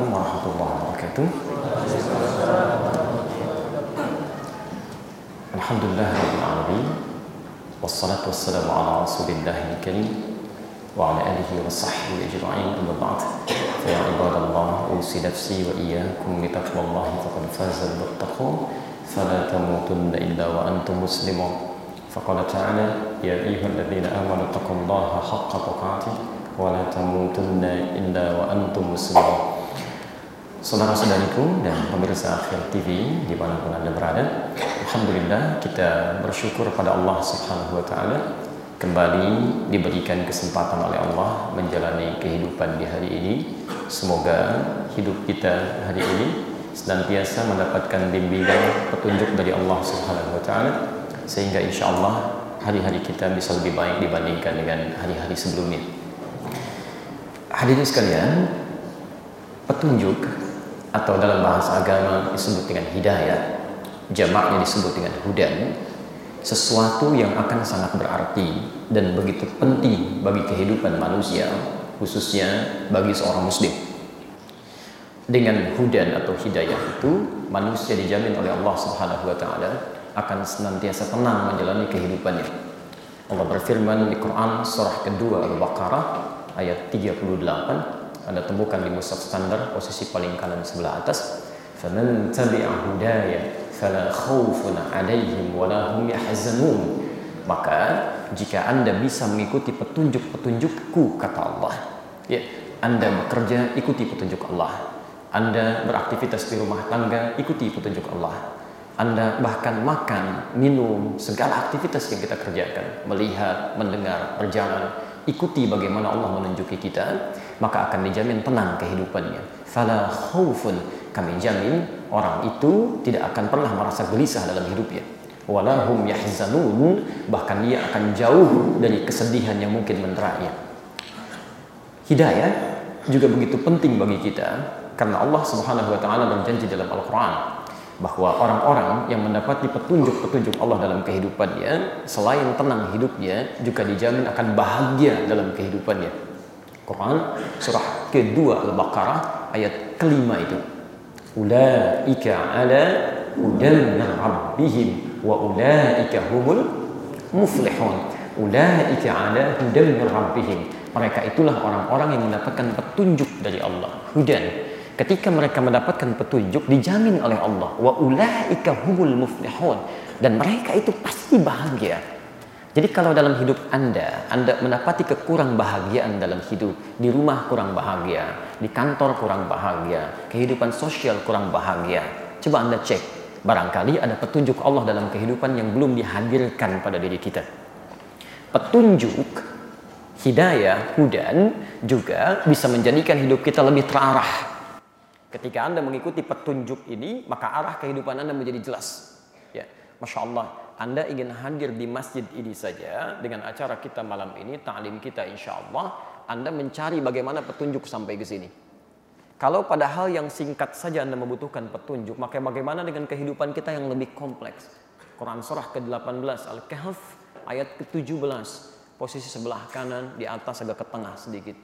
عليكم ورحمة الله وبركاته. الحمد لله رب العالمين والصلاة والسلام على رسول الله الكريم وعلى آله وصحبه أجمعين. أما بعد فيا عباد الله أوصي نفسي وإياكم بتقوى الله فقد فاز المتقون. فلا تموتن إلا وأنتم مسلمون. فقال تعالى يا أيها الذين آمنوا اتقوا الله حق تقاته ولا تموتن إلا وأنتم مسلمون. Saudara-saudariku dan pemirsa Akhir TV di mana pun Anda berada Alhamdulillah kita bersyukur pada Allah Subhanahu Wa Taala Kembali diberikan kesempatan oleh Allah menjalani kehidupan di hari ini. Semoga hidup kita hari ini senantiasa mendapatkan bimbingan petunjuk dari Allah Subhanahu Wa Taala Sehingga insya Allah hari-hari kita bisa lebih baik dibandingkan dengan hari-hari sebelumnya. Hadirin sekalian, petunjuk atau dalam bahasa agama disebut dengan hidayah, jamaknya disebut dengan hudan, sesuatu yang akan sangat berarti dan begitu penting bagi kehidupan manusia, khususnya bagi seorang muslim. Dengan hudan atau hidayah itu, manusia dijamin oleh Allah Subhanahu wa taala akan senantiasa tenang menjalani kehidupannya. Allah berfirman di Quran surah kedua Al-Baqarah ayat 38 Anda temukan di mushaf standar posisi paling kanan sebelah atas. Tabi'a hudaya fala khaufun 'alaihim wa la hum yahzanun. Maka jika Anda bisa mengikuti petunjuk-petunjukku kata Allah ya Anda bekerja ikuti petunjuk Allah. Anda beraktivitas di rumah tangga ikuti petunjuk Allah. Anda bahkan makan, minum, segala aktivitas yang kita kerjakan, melihat, mendengar, berjalan, ikuti bagaimana Allah menunjuki kita, maka akan dijamin tenang kehidupannya. Fala khaufun, kami jamin orang itu tidak akan pernah merasa gelisah dalam hidupnya. Walahum yahzanun, bahkan dia akan jauh dari kesedihan yang mungkin menteranya. Hidayah juga begitu penting bagi kita karena Allah Subhanahu wa taala berjanji dalam Al-Qur'an bahwa orang-orang yang mendapati petunjuk-petunjuk Allah dalam kehidupannya selain tenang hidupnya juga dijamin akan bahagia dalam kehidupannya. Quran surah kedua Al-Baqarah ayat kelima itu. Ulaika ala hudan rabbihim wa ulaika humul muflihun. Ulaika ala hudan rabbihim. Mereka itulah orang-orang yang mendapatkan petunjuk dari Allah. Hudan ketika mereka mendapatkan petunjuk dijamin oleh Allah wa ulaika humul muflihun dan mereka itu pasti bahagia. Jadi kalau dalam hidup Anda, Anda mendapati kekurang bahagiaan dalam hidup, di rumah kurang bahagia, di kantor kurang bahagia, kehidupan sosial kurang bahagia, coba Anda cek, barangkali ada petunjuk Allah dalam kehidupan yang belum dihadirkan pada diri kita. Petunjuk hidayah, hudan juga bisa menjadikan hidup kita lebih terarah, Ketika Anda mengikuti petunjuk ini, maka arah kehidupan Anda menjadi jelas. Ya, Masya Allah, Anda ingin hadir di masjid ini saja dengan acara kita malam ini, ta'lim kita insya Allah, Anda mencari bagaimana petunjuk sampai ke sini. Kalau pada hal yang singkat saja Anda membutuhkan petunjuk, maka bagaimana dengan kehidupan kita yang lebih kompleks? Quran surah ke-18 Al-Kahf ayat ke-17 posisi sebelah kanan di atas agak ke tengah sedikit.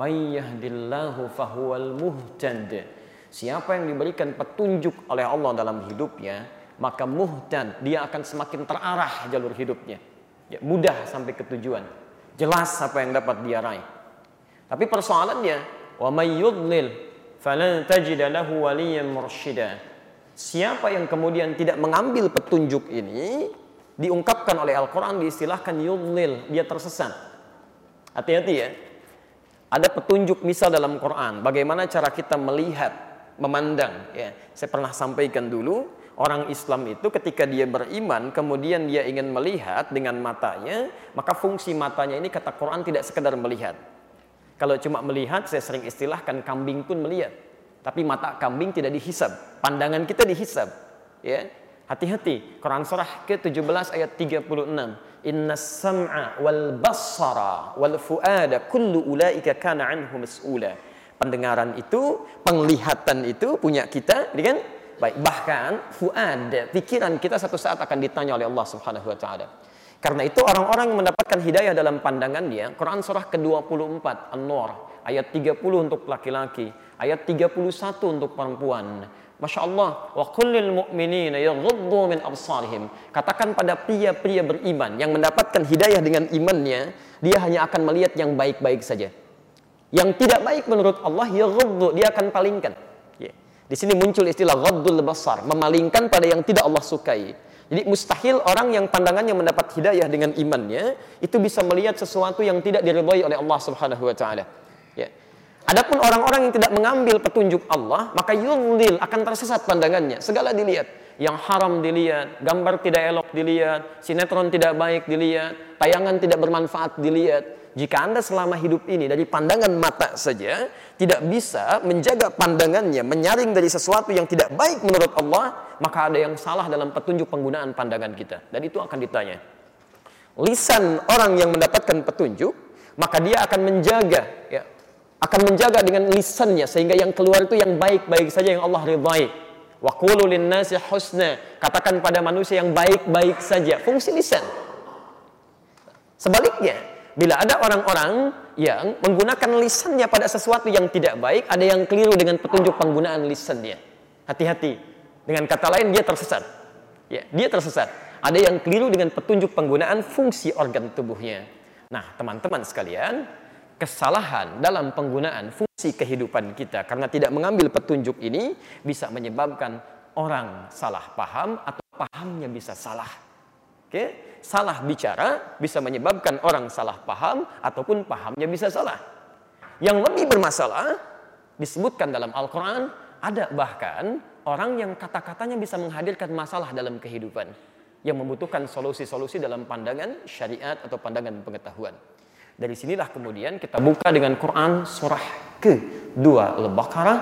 May yahdillahu fahuwal muhtad Siapa yang diberikan petunjuk oleh Allah dalam hidupnya, maka muhdan, dia akan semakin terarah jalur hidupnya. Ya, mudah sampai ke tujuan. Jelas apa yang dapat dia raih. Tapi persoalannya, wa may yudlil falan tajid lahu waliyan mursyida. Siapa yang kemudian tidak mengambil petunjuk ini, diungkapkan oleh Al-Quran diistilahkan yudlil, dia tersesat. Hati-hati ya. Ada petunjuk misal dalam Quran, bagaimana cara kita melihat memandang ya. Saya pernah sampaikan dulu, orang Islam itu ketika dia beriman kemudian dia ingin melihat dengan matanya, maka fungsi matanya ini kata Quran tidak sekedar melihat. Kalau cuma melihat saya sering istilahkan kambing pun melihat. Tapi mata kambing tidak dihisab, pandangan kita dihisab. Ya. Hati-hati. Quran surah ke-17 ayat 36. Inna sam'a wal basara wal fuada kullu ulaika kana anhu mas'ula pendengaran itu, penglihatan itu punya kita, kan? Baik, bahkan fuad, pikiran kita satu saat akan ditanya oleh Allah Subhanahu wa taala. Karena itu orang-orang yang mendapatkan hidayah dalam pandangannya, Quran surah ke-24 An-Nur ayat 30 untuk laki-laki, ayat 31 untuk perempuan. Masya Allah, wa kullil mu'minina yaghuddu min absarihim. Katakan pada pria-pria beriman yang mendapatkan hidayah dengan imannya, dia hanya akan melihat yang baik-baik saja. Yang tidak baik menurut Allah, yaghuddu, dia akan palingkan. Di sini muncul istilah ghaddul basar, memalingkan pada yang tidak Allah sukai. Jadi mustahil orang yang pandangannya mendapat hidayah dengan imannya itu bisa melihat sesuatu yang tidak diridhai oleh Allah Subhanahu wa taala. Ya. Adapun orang-orang yang tidak mengambil petunjuk Allah, maka yudlil akan tersesat pandangannya. Segala dilihat, yang haram dilihat, gambar tidak elok dilihat, sinetron tidak baik dilihat, tayangan tidak bermanfaat dilihat. Jika Anda selama hidup ini dari pandangan mata saja tidak bisa menjaga pandangannya, menyaring dari sesuatu yang tidak baik menurut Allah, maka ada yang salah dalam petunjuk penggunaan pandangan kita. Dan itu akan ditanya. Lisan orang yang mendapatkan petunjuk, maka dia akan menjaga ya, akan menjaga dengan lisannya sehingga yang keluar itu yang baik-baik saja yang Allah ridhai. Husna. Katakan pada manusia yang baik-baik saja. Fungsi lisan. Sebaliknya, bila ada orang-orang yang menggunakan lisannya pada sesuatu yang tidak baik, ada yang keliru dengan petunjuk penggunaan lisannya. Hati-hati. Dengan kata lain dia tersesat. Ya, dia tersesat. Ada yang keliru dengan petunjuk penggunaan fungsi organ tubuhnya. Nah, teman-teman sekalian, kesalahan dalam penggunaan fungsi kehidupan kita karena tidak mengambil petunjuk ini bisa menyebabkan orang salah paham atau pahamnya bisa salah. Oke, salah bicara bisa menyebabkan orang salah paham ataupun pahamnya bisa salah. Yang lebih bermasalah disebutkan dalam Al-Qur'an ada bahkan orang yang kata-katanya bisa menghadirkan masalah dalam kehidupan yang membutuhkan solusi-solusi dalam pandangan syariat atau pandangan pengetahuan. Dari sinilah kemudian kita buka dengan Quran surah ke-2 Al-Baqarah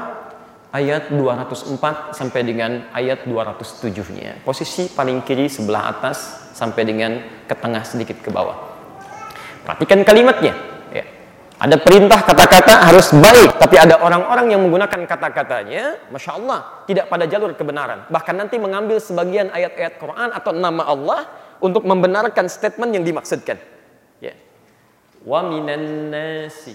ayat 204 sampai dengan ayat 207-nya. Posisi paling kiri sebelah atas sampai dengan ke tengah sedikit ke bawah. Perhatikan kalimatnya. Ya. Ada perintah kata-kata harus baik, tapi ada orang-orang yang menggunakan kata-katanya, masya Allah, tidak pada jalur kebenaran. Bahkan nanti mengambil sebagian ayat-ayat Quran atau nama Allah untuk membenarkan statement yang dimaksudkan. Ya. Wa minan nasi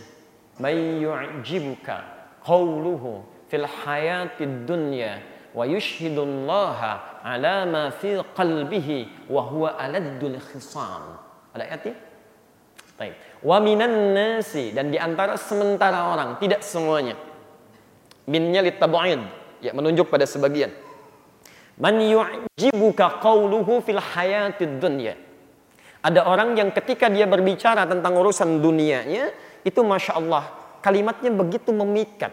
may yu'jibuka qawluhu fil hayatid dunya wa yushhidullaha ala ma fi qalbihi wa huwa. Ada ayatnya? Baik. Wa minan dan di antara sementara orang, tidak semuanya. Minnya litab'id, ya menunjuk pada sebagian. Man yu'jibuka qawluhu fil hayatid dunya ada orang yang ketika dia berbicara tentang urusan dunianya, itu Masya Allah, kalimatnya begitu memikat.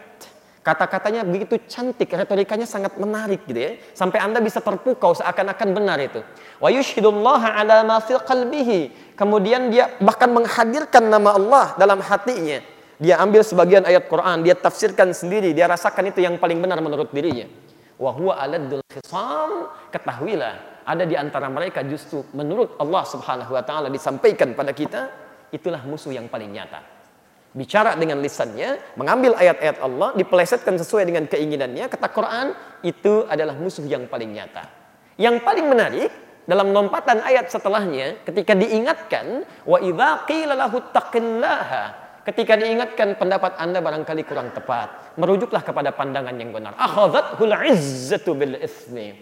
Kata-katanya begitu cantik, retorikanya sangat menarik gitu ya. Sampai Anda bisa terpukau seakan-akan benar itu. Wa yushhidullaha ala ma fi qalbihi. Kemudian dia bahkan menghadirkan nama Allah dalam hatinya. Dia ambil sebagian ayat Quran, dia tafsirkan sendiri, dia rasakan itu yang paling benar menurut dirinya. Wa huwa aladul khisam, ketahuilah ada di antara mereka justru menurut Allah Subhanahu wa taala disampaikan pada kita itulah musuh yang paling nyata. Bicara dengan lisannya, mengambil ayat-ayat Allah, dipelesetkan sesuai dengan keinginannya, kata Quran, itu adalah musuh yang paling nyata. Yang paling menarik, dalam lompatan ayat setelahnya, ketika diingatkan, wa ketika diingatkan pendapat Anda barangkali kurang tepat, merujuklah kepada pandangan yang benar. Akhadhatul izzatu bil itsmi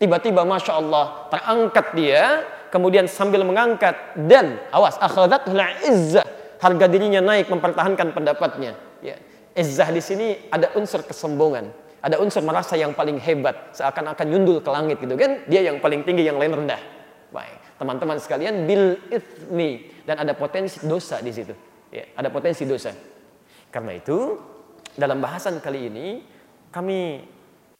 Tiba-tiba Masya Allah terangkat dia, kemudian sambil mengangkat dan awas akhadatul izzah harga dirinya naik mempertahankan pendapatnya. Ya. Izzah di sini ada unsur kesombongan, ada unsur merasa yang paling hebat, seakan-akan nyundul ke langit gitu kan? Dia yang paling tinggi, yang lain rendah. Baik, teman-teman sekalian, bil ithmi dan ada potensi dosa di situ. Ya, ada potensi dosa. Karena itu, dalam bahasan kali ini kami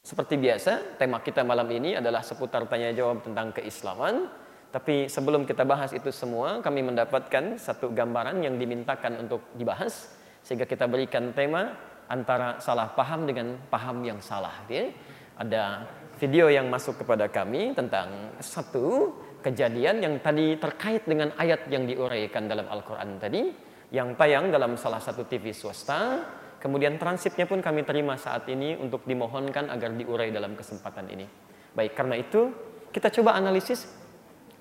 seperti biasa, tema kita malam ini adalah seputar tanya jawab tentang keislaman. Tapi sebelum kita bahas itu semua, kami mendapatkan satu gambaran yang dimintakan untuk dibahas sehingga kita berikan tema antara salah paham dengan paham yang salah. Ya. Ada video yang masuk kepada kami tentang satu kejadian yang tadi terkait dengan ayat yang diuraikan dalam Al-Quran tadi yang tayang dalam salah satu TV swasta Kemudian transipnya pun kami terima saat ini untuk dimohonkan agar diurai dalam kesempatan ini. Baik, karena itu kita coba analisis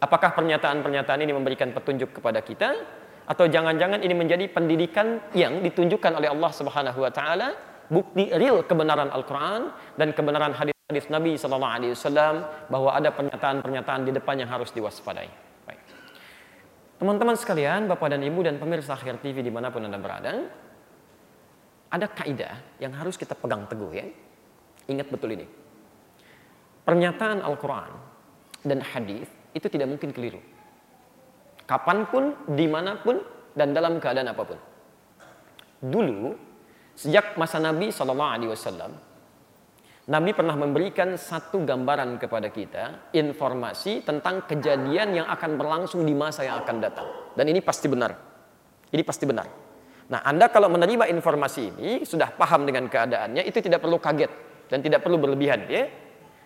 apakah pernyataan-pernyataan ini memberikan petunjuk kepada kita atau jangan-jangan ini menjadi pendidikan yang ditunjukkan oleh Allah Subhanahu wa taala bukti real kebenaran Al-Quran dan kebenaran hadis-hadis Nabi Sallallahu Alaihi Wasallam bahwa ada pernyataan-pernyataan di depan yang harus diwaspadai. Teman-teman sekalian, Bapak dan Ibu dan pemirsa akhir TV di mana pun Anda berada, ada kaidah yang harus kita pegang teguh ya. Ingat betul ini. Pernyataan Al-Quran dan hadis itu tidak mungkin keliru. Kapan pun, di mana pun, dan dalam keadaan apa pun. Dulu, sejak masa Nabi Wasallam, Nabi pernah memberikan satu gambaran kepada kita, informasi tentang kejadian yang akan berlangsung di masa yang akan datang. Dan ini pasti benar. Ini pasti benar. Nah, Anda kalau menerima informasi ini, sudah paham dengan keadaannya, itu tidak perlu kaget dan tidak perlu berlebihan. Ya?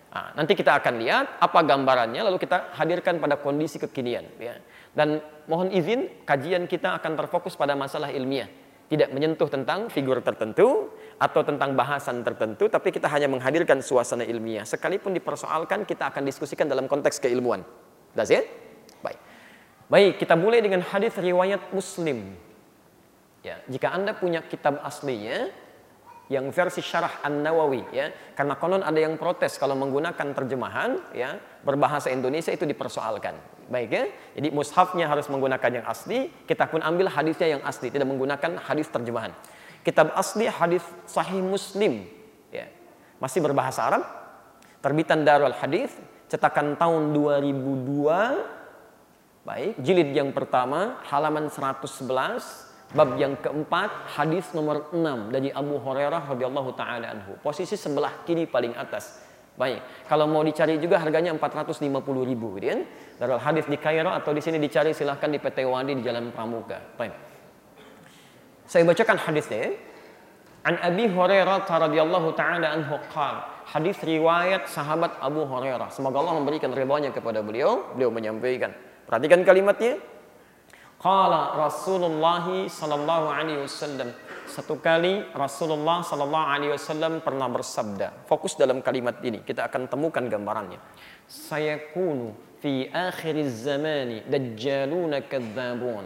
Nah, nanti kita akan lihat apa gambarannya, lalu kita hadirkan pada kondisi kekinian. Ya. Dan mohon izin, kajian kita akan terfokus pada masalah ilmiah. Tidak menyentuh tentang figur tertentu atau tentang bahasan tertentu, tapi kita hanya menghadirkan suasana ilmiah. Sekalipun dipersoalkan, kita akan diskusikan dalam konteks keilmuan. That's it? Baik. Baik, kita mulai dengan hadis riwayat Muslim. Ya, jika Anda punya kitab aslinya, yang versi syarah An-Nawawi ya. Karena konon ada yang protes kalau menggunakan terjemahan ya berbahasa Indonesia itu dipersoalkan. Baik ya. Jadi mushafnya harus menggunakan yang asli kita pun ambil hadisnya yang asli tidak menggunakan hadis terjemahan. Kitab asli hadis sahih Muslim ya. Masih berbahasa Arab terbitan Darul Hadis cetakan tahun 2002 baik jilid yang pertama halaman 111 Bab yang keempat, hadis nomor 6 dari Abu Hurairah radhiyallahu taala anhu. Posisi sebelah kiri paling atas. Baik, kalau mau dicari juga harganya 450 ribu, kan? Darul hadis di Kairo atau di sini dicari silahkan di PT Wadi di Jalan Pramuka. Baik. Saya bacakan hadisnya. An Abi Hurairah radhiyallahu taala anhu. Hadis riwayat sahabat Abu Hurairah. Semoga Allah memberikan ridhonya kepada beliau. Beliau menyampaikan. Perhatikan kalimatnya. Qala Rasulullah sallallahu alaihi wasallam. Satu kali Rasulullah sallallahu alaihi wasallam pernah bersabda. Fokus dalam kalimat ini, kita akan temukan gambarannya. Saya kunu fi akhir zamani dajjaluna kadzabun.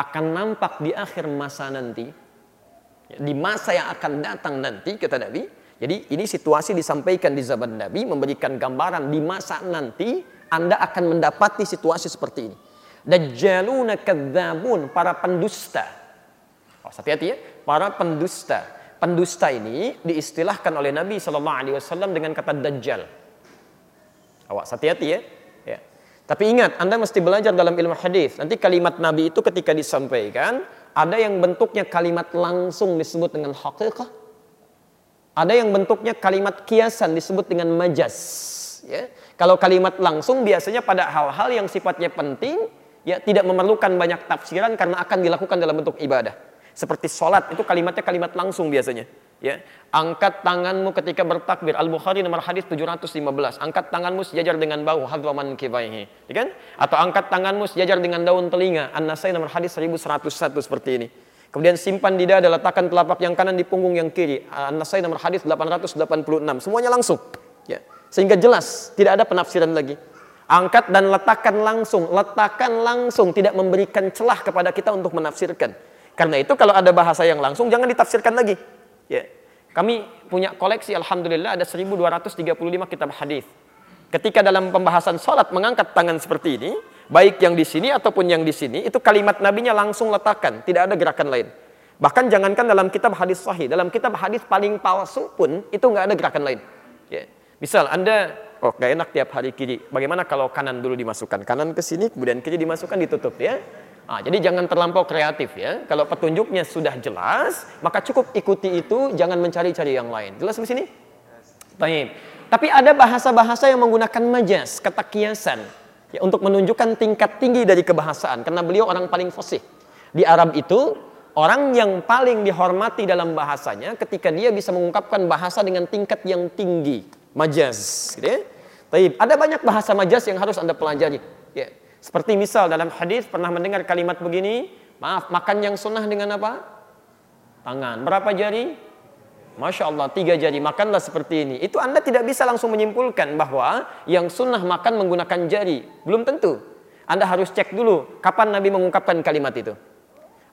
Akan nampak di akhir masa nanti di masa yang akan datang nanti kata Nabi. Jadi ini situasi disampaikan di zaman Nabi memberikan gambaran di masa nanti Anda akan mendapati situasi seperti ini. Dajjaluna kadzabun, para pendusta. Oh, hati-hati ya, para pendusta. Pendusta ini diistilahkan oleh Nabi Shallallahu Alaihi Wasallam dengan kata dajjal. Awas hati-hati ya. ya. Tapi ingat, Anda mesti belajar dalam ilmu hadis. Nanti kalimat Nabi itu ketika disampaikan, ada yang bentuknya kalimat langsung disebut dengan haqiqah. Ada yang bentuknya kalimat kiasan disebut dengan majas. Ya. Kalau kalimat langsung biasanya pada hal-hal yang sifatnya penting, ya tidak memerlukan banyak tafsiran karena akan dilakukan dalam bentuk ibadah. Seperti sholat itu kalimatnya kalimat langsung biasanya. Ya, angkat tanganmu ketika bertakbir. Al Bukhari nomor hadis 715. Angkat tanganmu sejajar dengan bahu hadwaman kibaihi. Ya kan? Atau angkat tanganmu sejajar dengan daun telinga. An-Nasai nomor hadis 1101 seperti ini. Kemudian simpan di dada, letakkan telapak yang kanan di punggung yang kiri. An-Nasai nomor hadis 886. Semuanya langsung. Ya. Sehingga jelas, tidak ada penafsiran lagi. Angkat dan letakkan langsung, letakkan langsung, tidak memberikan celah kepada kita untuk menafsirkan. Karena itu kalau ada bahasa yang langsung jangan ditafsirkan lagi. Ya. Kami punya koleksi alhamdulillah ada 1235 kitab hadis. Ketika dalam pembahasan salat mengangkat tangan seperti ini, baik yang di sini ataupun yang di sini, itu kalimat nabinya langsung letakkan, tidak ada gerakan lain. Bahkan jangankan dalam kitab hadis sahih, dalam kitab hadis paling palsu pun itu nggak ada gerakan lain. Ya. Misal Anda oh gak enak tiap hari kiri. Bagaimana kalau kanan dulu dimasukkan? Kanan ke sini, kemudian kiri dimasukkan, ditutup ya. Nah, jadi jangan terlampau kreatif ya. Kalau petunjuknya sudah jelas, maka cukup ikuti itu, jangan mencari-cari yang lain. Jelas di sini? Baik. Tapi ada bahasa-bahasa yang menggunakan majas, kata kiasan, ya, untuk menunjukkan tingkat tinggi dari kebahasaan. Karena beliau orang paling fasih. Di Arab itu, orang yang paling dihormati dalam bahasanya ketika dia bisa mengungkapkan bahasa dengan tingkat yang tinggi majaz gitu ya. Taib. Ada banyak bahasa majaz yang harus Anda pelajari. Ya. Seperti misal dalam hadis pernah mendengar kalimat begini, maaf makan yang sunnah dengan apa? Tangan. Berapa jari? Masya Allah, tiga jari. Makanlah seperti ini. Itu Anda tidak bisa langsung menyimpulkan bahwa yang sunnah makan menggunakan jari. Belum tentu. Anda harus cek dulu kapan Nabi mengungkapkan kalimat itu.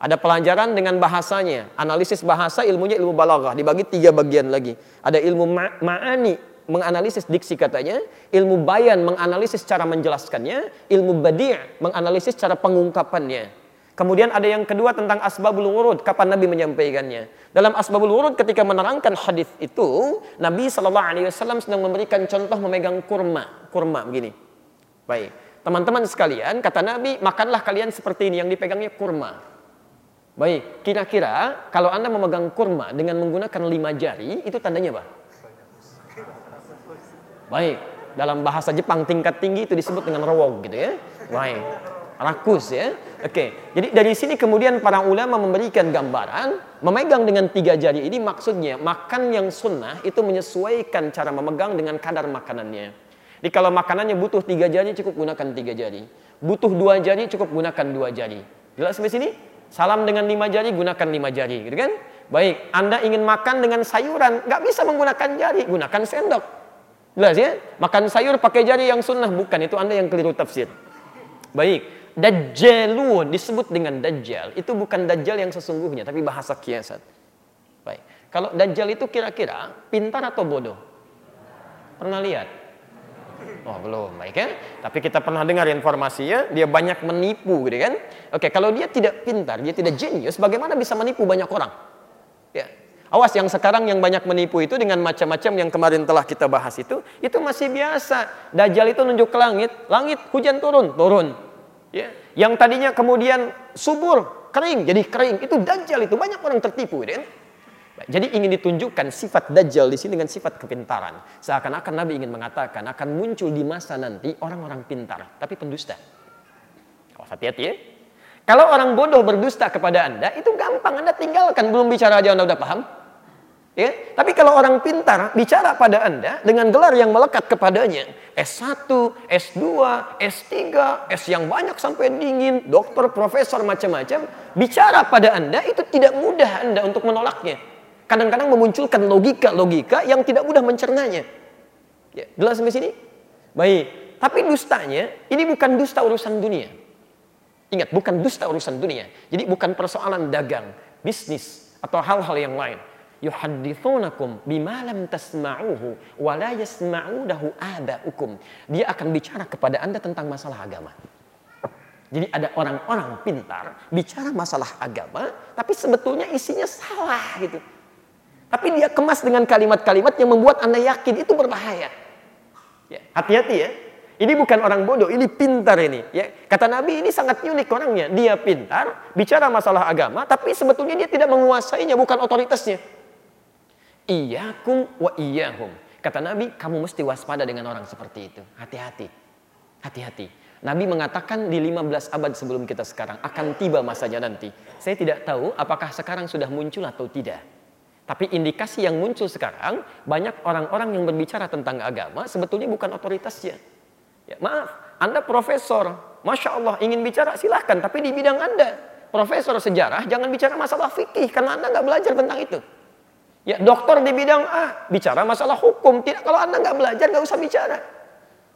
Ada pelajaran dengan bahasanya, analisis bahasa ilmunya ilmu balaghah dibagi tiga bagian lagi. Ada ilmu ma ma'ani menganalisis diksi katanya, ilmu bayan menganalisis cara menjelaskannya, ilmu badi' menganalisis cara pengungkapannya. Kemudian ada yang kedua tentang asbabul wurud, kapan Nabi menyampaikannya. Dalam asbabul wurud ketika menerangkan hadis itu, Nabi Shallallahu alaihi wasallam sedang memberikan contoh memegang kurma, kurma begini. Baik. Teman-teman sekalian, kata Nabi, makanlah kalian seperti ini yang dipegangnya kurma. Baik, kira-kira kalau Anda memegang kurma dengan menggunakan lima jari, itu tandanya apa? Baik, dalam bahasa Jepang tingkat tinggi itu disebut dengan rawog gitu ya. Baik, rakus ya. Oke, jadi dari sini kemudian para ulama memberikan gambaran memegang dengan tiga jari ini maksudnya makan yang sunnah itu menyesuaikan cara memegang dengan kadar makanannya. Jadi kalau makanannya butuh tiga jari cukup gunakan tiga jari, butuh dua jari cukup gunakan dua jari. Jelas sampai sini? Salam dengan lima jari, gunakan lima jari, gitu kan? Baik, Anda ingin makan dengan sayuran, nggak bisa menggunakan jari, gunakan sendok. Jelas ya? Makan sayur pakai jari yang sunnah, bukan. Itu Anda yang keliru tafsir. Baik, Dajjalu disebut dengan Dajjal. Itu bukan Dajjal yang sesungguhnya, tapi bahasa kiasan. Baik, kalau Dajjal itu kira-kira pintar atau bodoh? Pernah lihat? Oh belum, baik ya. Tapi kita pernah dengar informasinya, dia banyak menipu gitu kan. Oke, kalau dia tidak pintar, dia tidak jenius, bagaimana bisa menipu banyak orang? Ya. Awas yang sekarang yang banyak menipu itu dengan macam-macam yang kemarin telah kita bahas itu, itu masih biasa. Dajjal itu nunjuk ke langit, langit hujan turun, turun. Ya. Yang tadinya kemudian subur, kering, jadi kering. Itu Dajjal itu banyak orang tertipu gitu kan. Jadi ingin ditunjukkan sifat Dajjal di sini dengan sifat kepintaran. Seakan-akan Nabi ingin mengatakan akan muncul di masa nanti orang-orang pintar, tapi pendusta. Oh, hati-hati ya. Kalau orang bodoh berdusta kepada Anda, itu gampang Anda tinggalkan. Belum bicara aja Anda udah paham. Ya, tapi kalau orang pintar bicara pada Anda dengan gelar yang melekat kepadanya, S1, S2, S3, S yang banyak sampai dingin, dokter, profesor macam-macam, bicara pada Anda itu tidak mudah Anda untuk menolaknya kadang-kadang memunculkan logika-logika yang tidak mudah mencernanya. Ya, jelas sampai sini? Baik. Tapi dustanya, ini bukan dusta urusan dunia. Ingat, bukan dusta urusan dunia. Jadi bukan persoalan dagang, bisnis, atau hal-hal yang lain. Yuhadithunakum bima lam tasma'uhu wa la yasma'udahu aba'ukum. Dia akan bicara kepada Anda tentang masalah agama. Jadi ada orang-orang pintar bicara masalah agama, tapi sebetulnya isinya salah gitu. Tapi dia kemas dengan kalimat-kalimat yang membuat Anda yakin itu berbahaya. Ya, hati-hati ya. Ini bukan orang bodoh, ini pintar ini. Ya, kata Nabi ini sangat unik orangnya. Dia pintar, bicara masalah agama, tapi sebetulnya dia tidak menguasainya, bukan otoritasnya. Iyakum wa iyahum. Kata Nabi, kamu mesti waspada dengan orang seperti itu. Hati-hati. Hati-hati. Nabi mengatakan di 15 abad sebelum kita sekarang akan tiba masanya nanti. Saya tidak tahu apakah sekarang sudah muncul atau tidak. Tapi indikasi yang muncul sekarang, banyak orang-orang yang berbicara tentang agama sebetulnya bukan otoritasnya. Ya, maaf, Anda profesor, Masya Allah ingin bicara silahkan, tapi di bidang Anda. Profesor sejarah, jangan bicara masalah fikih, karena Anda nggak belajar tentang itu. Ya, dokter di bidang A, bicara masalah hukum. Tidak, kalau Anda nggak belajar, nggak usah bicara.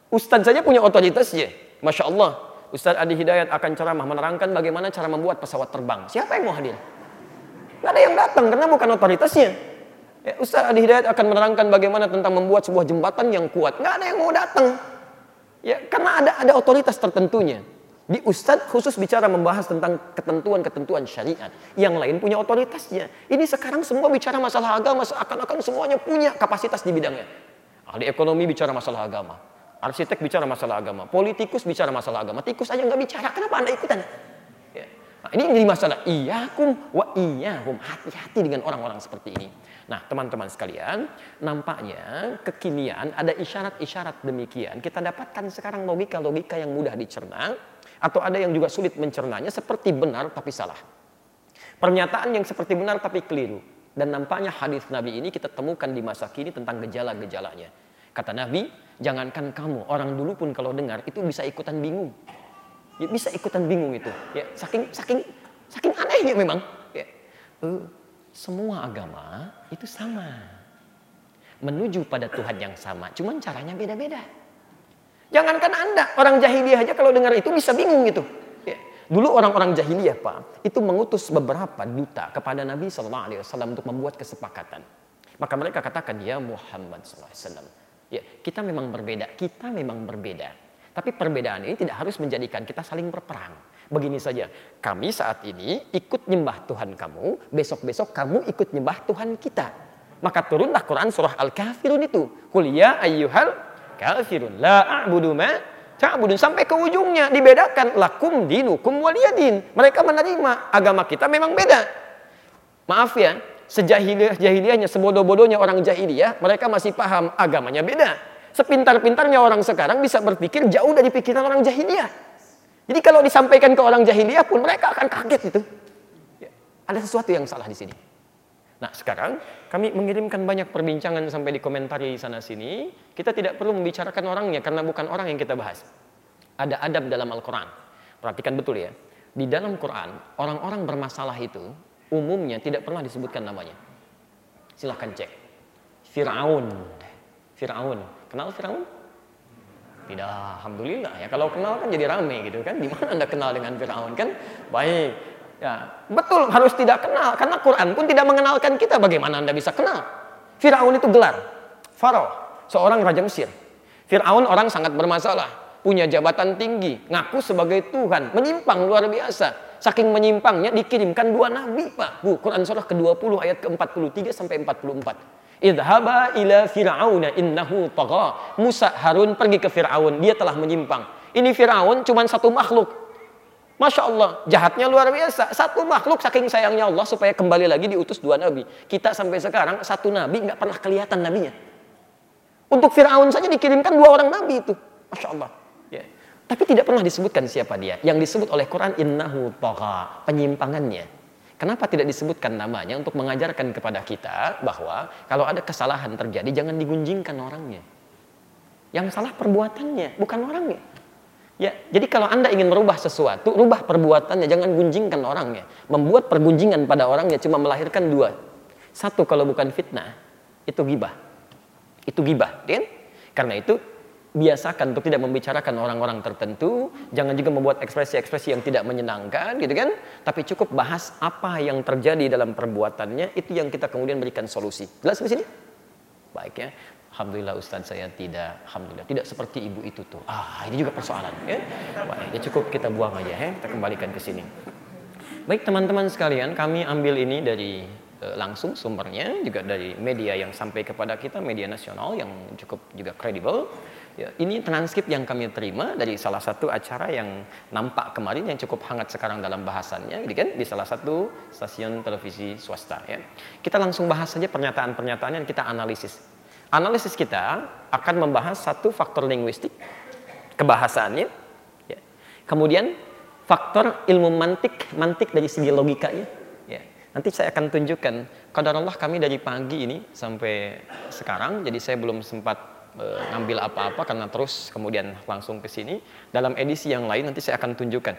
Ustadz saja punya otoritasnya. Masya Allah, Ustadz Adi Hidayat akan ceramah menerangkan bagaimana cara membuat pesawat terbang. Siapa yang mau hadir? Gak ada yang datang karena bukan otoritasnya. Ya, Ustaz Adi Hidayat akan menerangkan bagaimana tentang membuat sebuah jembatan yang kuat. Gak ada yang mau datang. Ya, karena ada ada otoritas tertentunya. Di Ustadz khusus bicara membahas tentang ketentuan-ketentuan syariat. Yang lain punya otoritasnya. Ini sekarang semua bicara masalah agama. Seakan-akan semuanya punya kapasitas di bidangnya. Ahli ekonomi bicara masalah agama. Arsitek bicara masalah agama. Politikus bicara masalah agama. Tikus aja nggak bicara. Kenapa anda ikutan? Nah, ini jadi masalah iyakum wa iyahum. Hati-hati dengan orang-orang seperti ini. Nah, teman-teman sekalian, nampaknya kekinian ada isyarat-isyarat demikian. Kita dapatkan sekarang logika-logika yang mudah dicerna atau ada yang juga sulit mencernanya seperti benar tapi salah. Pernyataan yang seperti benar tapi keliru. Dan nampaknya hadis Nabi ini kita temukan di masa kini tentang gejala-gejalanya. Kata Nabi, jangankan kamu, orang dulu pun kalau dengar itu bisa ikutan bingung ya bisa ikutan bingung itu ya saking saking saking anehnya memang ya. uh, semua agama itu sama menuju pada Tuhan yang sama cuman caranya beda-beda jangankan anda orang jahiliyah aja kalau dengar itu bisa bingung gitu ya. Dulu orang-orang jahiliyah Pak, itu mengutus beberapa duta kepada Nabi Sallallahu Alaihi Wasallam untuk membuat kesepakatan. Maka mereka katakan, ya Muhammad Wasallam, ya kita memang berbeda, kita memang berbeda. Tapi perbedaan ini tidak harus menjadikan kita saling berperang. Begini saja, kami saat ini ikut nyembah Tuhan kamu, besok-besok kamu ikut nyembah Tuhan kita. Maka turunlah Quran surah Al-Kafirun itu. Qul ya ayyuhal kafirun la a'budu ma ta'budun sampai ke ujungnya dibedakan lakum dinukum waliyadin. Mereka menerima agama kita memang beda. Maaf ya, sejahiliah jahiliahnya sebodoh-bodohnya orang jahiliyah, mereka masih paham agamanya beda. Sepintar-pintarnya orang sekarang bisa berpikir jauh dari pikiran orang jahiliyah. Jadi kalau disampaikan ke orang jahiliyah pun mereka akan kaget itu. Ya, ada sesuatu yang salah di sini. Nah sekarang kami mengirimkan banyak perbincangan sampai di komentari sana sini. Kita tidak perlu membicarakan orangnya karena bukan orang yang kita bahas. Ada adab dalam Al-Quran. Perhatikan betul ya. Di dalam Quran, orang-orang bermasalah itu umumnya tidak pernah disebutkan namanya. Silahkan cek. Fir'aun. Fir'aun. Kenal Firaun? Tidak, alhamdulillah ya. Kalau kenal kan jadi rame gitu kan. Di mana Anda kenal dengan Firaun kan? Baik. Ya, betul harus tidak kenal karena Quran pun tidak mengenalkan kita bagaimana Anda bisa kenal. Firaun itu gelar. Faro, seorang raja Mesir. Firaun orang sangat bermasalah, punya jabatan tinggi, ngaku sebagai Tuhan, menyimpang luar biasa. Saking menyimpangnya dikirimkan dua nabi, Pak. Bu, Quran surah ke-20 ayat ke-43 sampai 44. Idhaba ila fir'auna innahu tagha. Musa Harun pergi ke Fir'aun, dia telah menyimpang. Ini Fir'aun cuma satu makhluk. Masya Allah, jahatnya luar biasa. Satu makhluk saking sayangnya Allah supaya kembali lagi diutus dua nabi. Kita sampai sekarang satu nabi nggak pernah kelihatan nabinya. Untuk Fir'aun saja dikirimkan dua orang nabi itu. Masya Allah. Ya. Tapi tidak pernah disebutkan siapa dia. Yang disebut oleh Quran innahu tagha, penyimpangannya. Kenapa tidak disebutkan namanya untuk mengajarkan kepada kita bahwa kalau ada kesalahan terjadi jangan digunjingkan orangnya. Yang salah perbuatannya, bukan orangnya. Ya, jadi kalau Anda ingin merubah sesuatu, rubah perbuatannya, jangan gunjingkan orangnya. Membuat pergunjingan pada orangnya cuma melahirkan dua. Satu kalau bukan fitnah, itu gibah. Itu gibah, kan? Karena itu biasakan untuk tidak membicarakan orang-orang tertentu, jangan juga membuat ekspresi-ekspresi yang tidak menyenangkan gitu kan, tapi cukup bahas apa yang terjadi dalam perbuatannya, itu yang kita kemudian berikan solusi. Jelas di sini? Baik ya. Alhamdulillah Ustaz saya tidak, Alhamdulillah tidak seperti ibu itu tuh. Ah ini juga persoalan ya. Baik, ya cukup kita buang aja ya, kita kembalikan ke sini. Baik teman-teman sekalian, kami ambil ini dari eh, langsung sumbernya juga dari media yang sampai kepada kita media nasional yang cukup juga kredibel Ya, ini transkrip yang kami terima dari salah satu acara yang nampak kemarin yang cukup hangat sekarang dalam bahasannya, gitu kan? Di salah satu stasiun televisi swasta. Ya. Kita langsung bahas saja pernyataan-pernyataan yang kita analisis. Analisis kita akan membahas satu faktor linguistik, kebahasaannya. Ya. Kemudian faktor ilmu mantik, mantik dari segi logikanya. Ya. Nanti saya akan tunjukkan. Allah kami dari pagi ini sampai sekarang, jadi saya belum sempat Eh, ngambil apa-apa karena terus kemudian langsung ke sini. Dalam edisi yang lain nanti saya akan tunjukkan.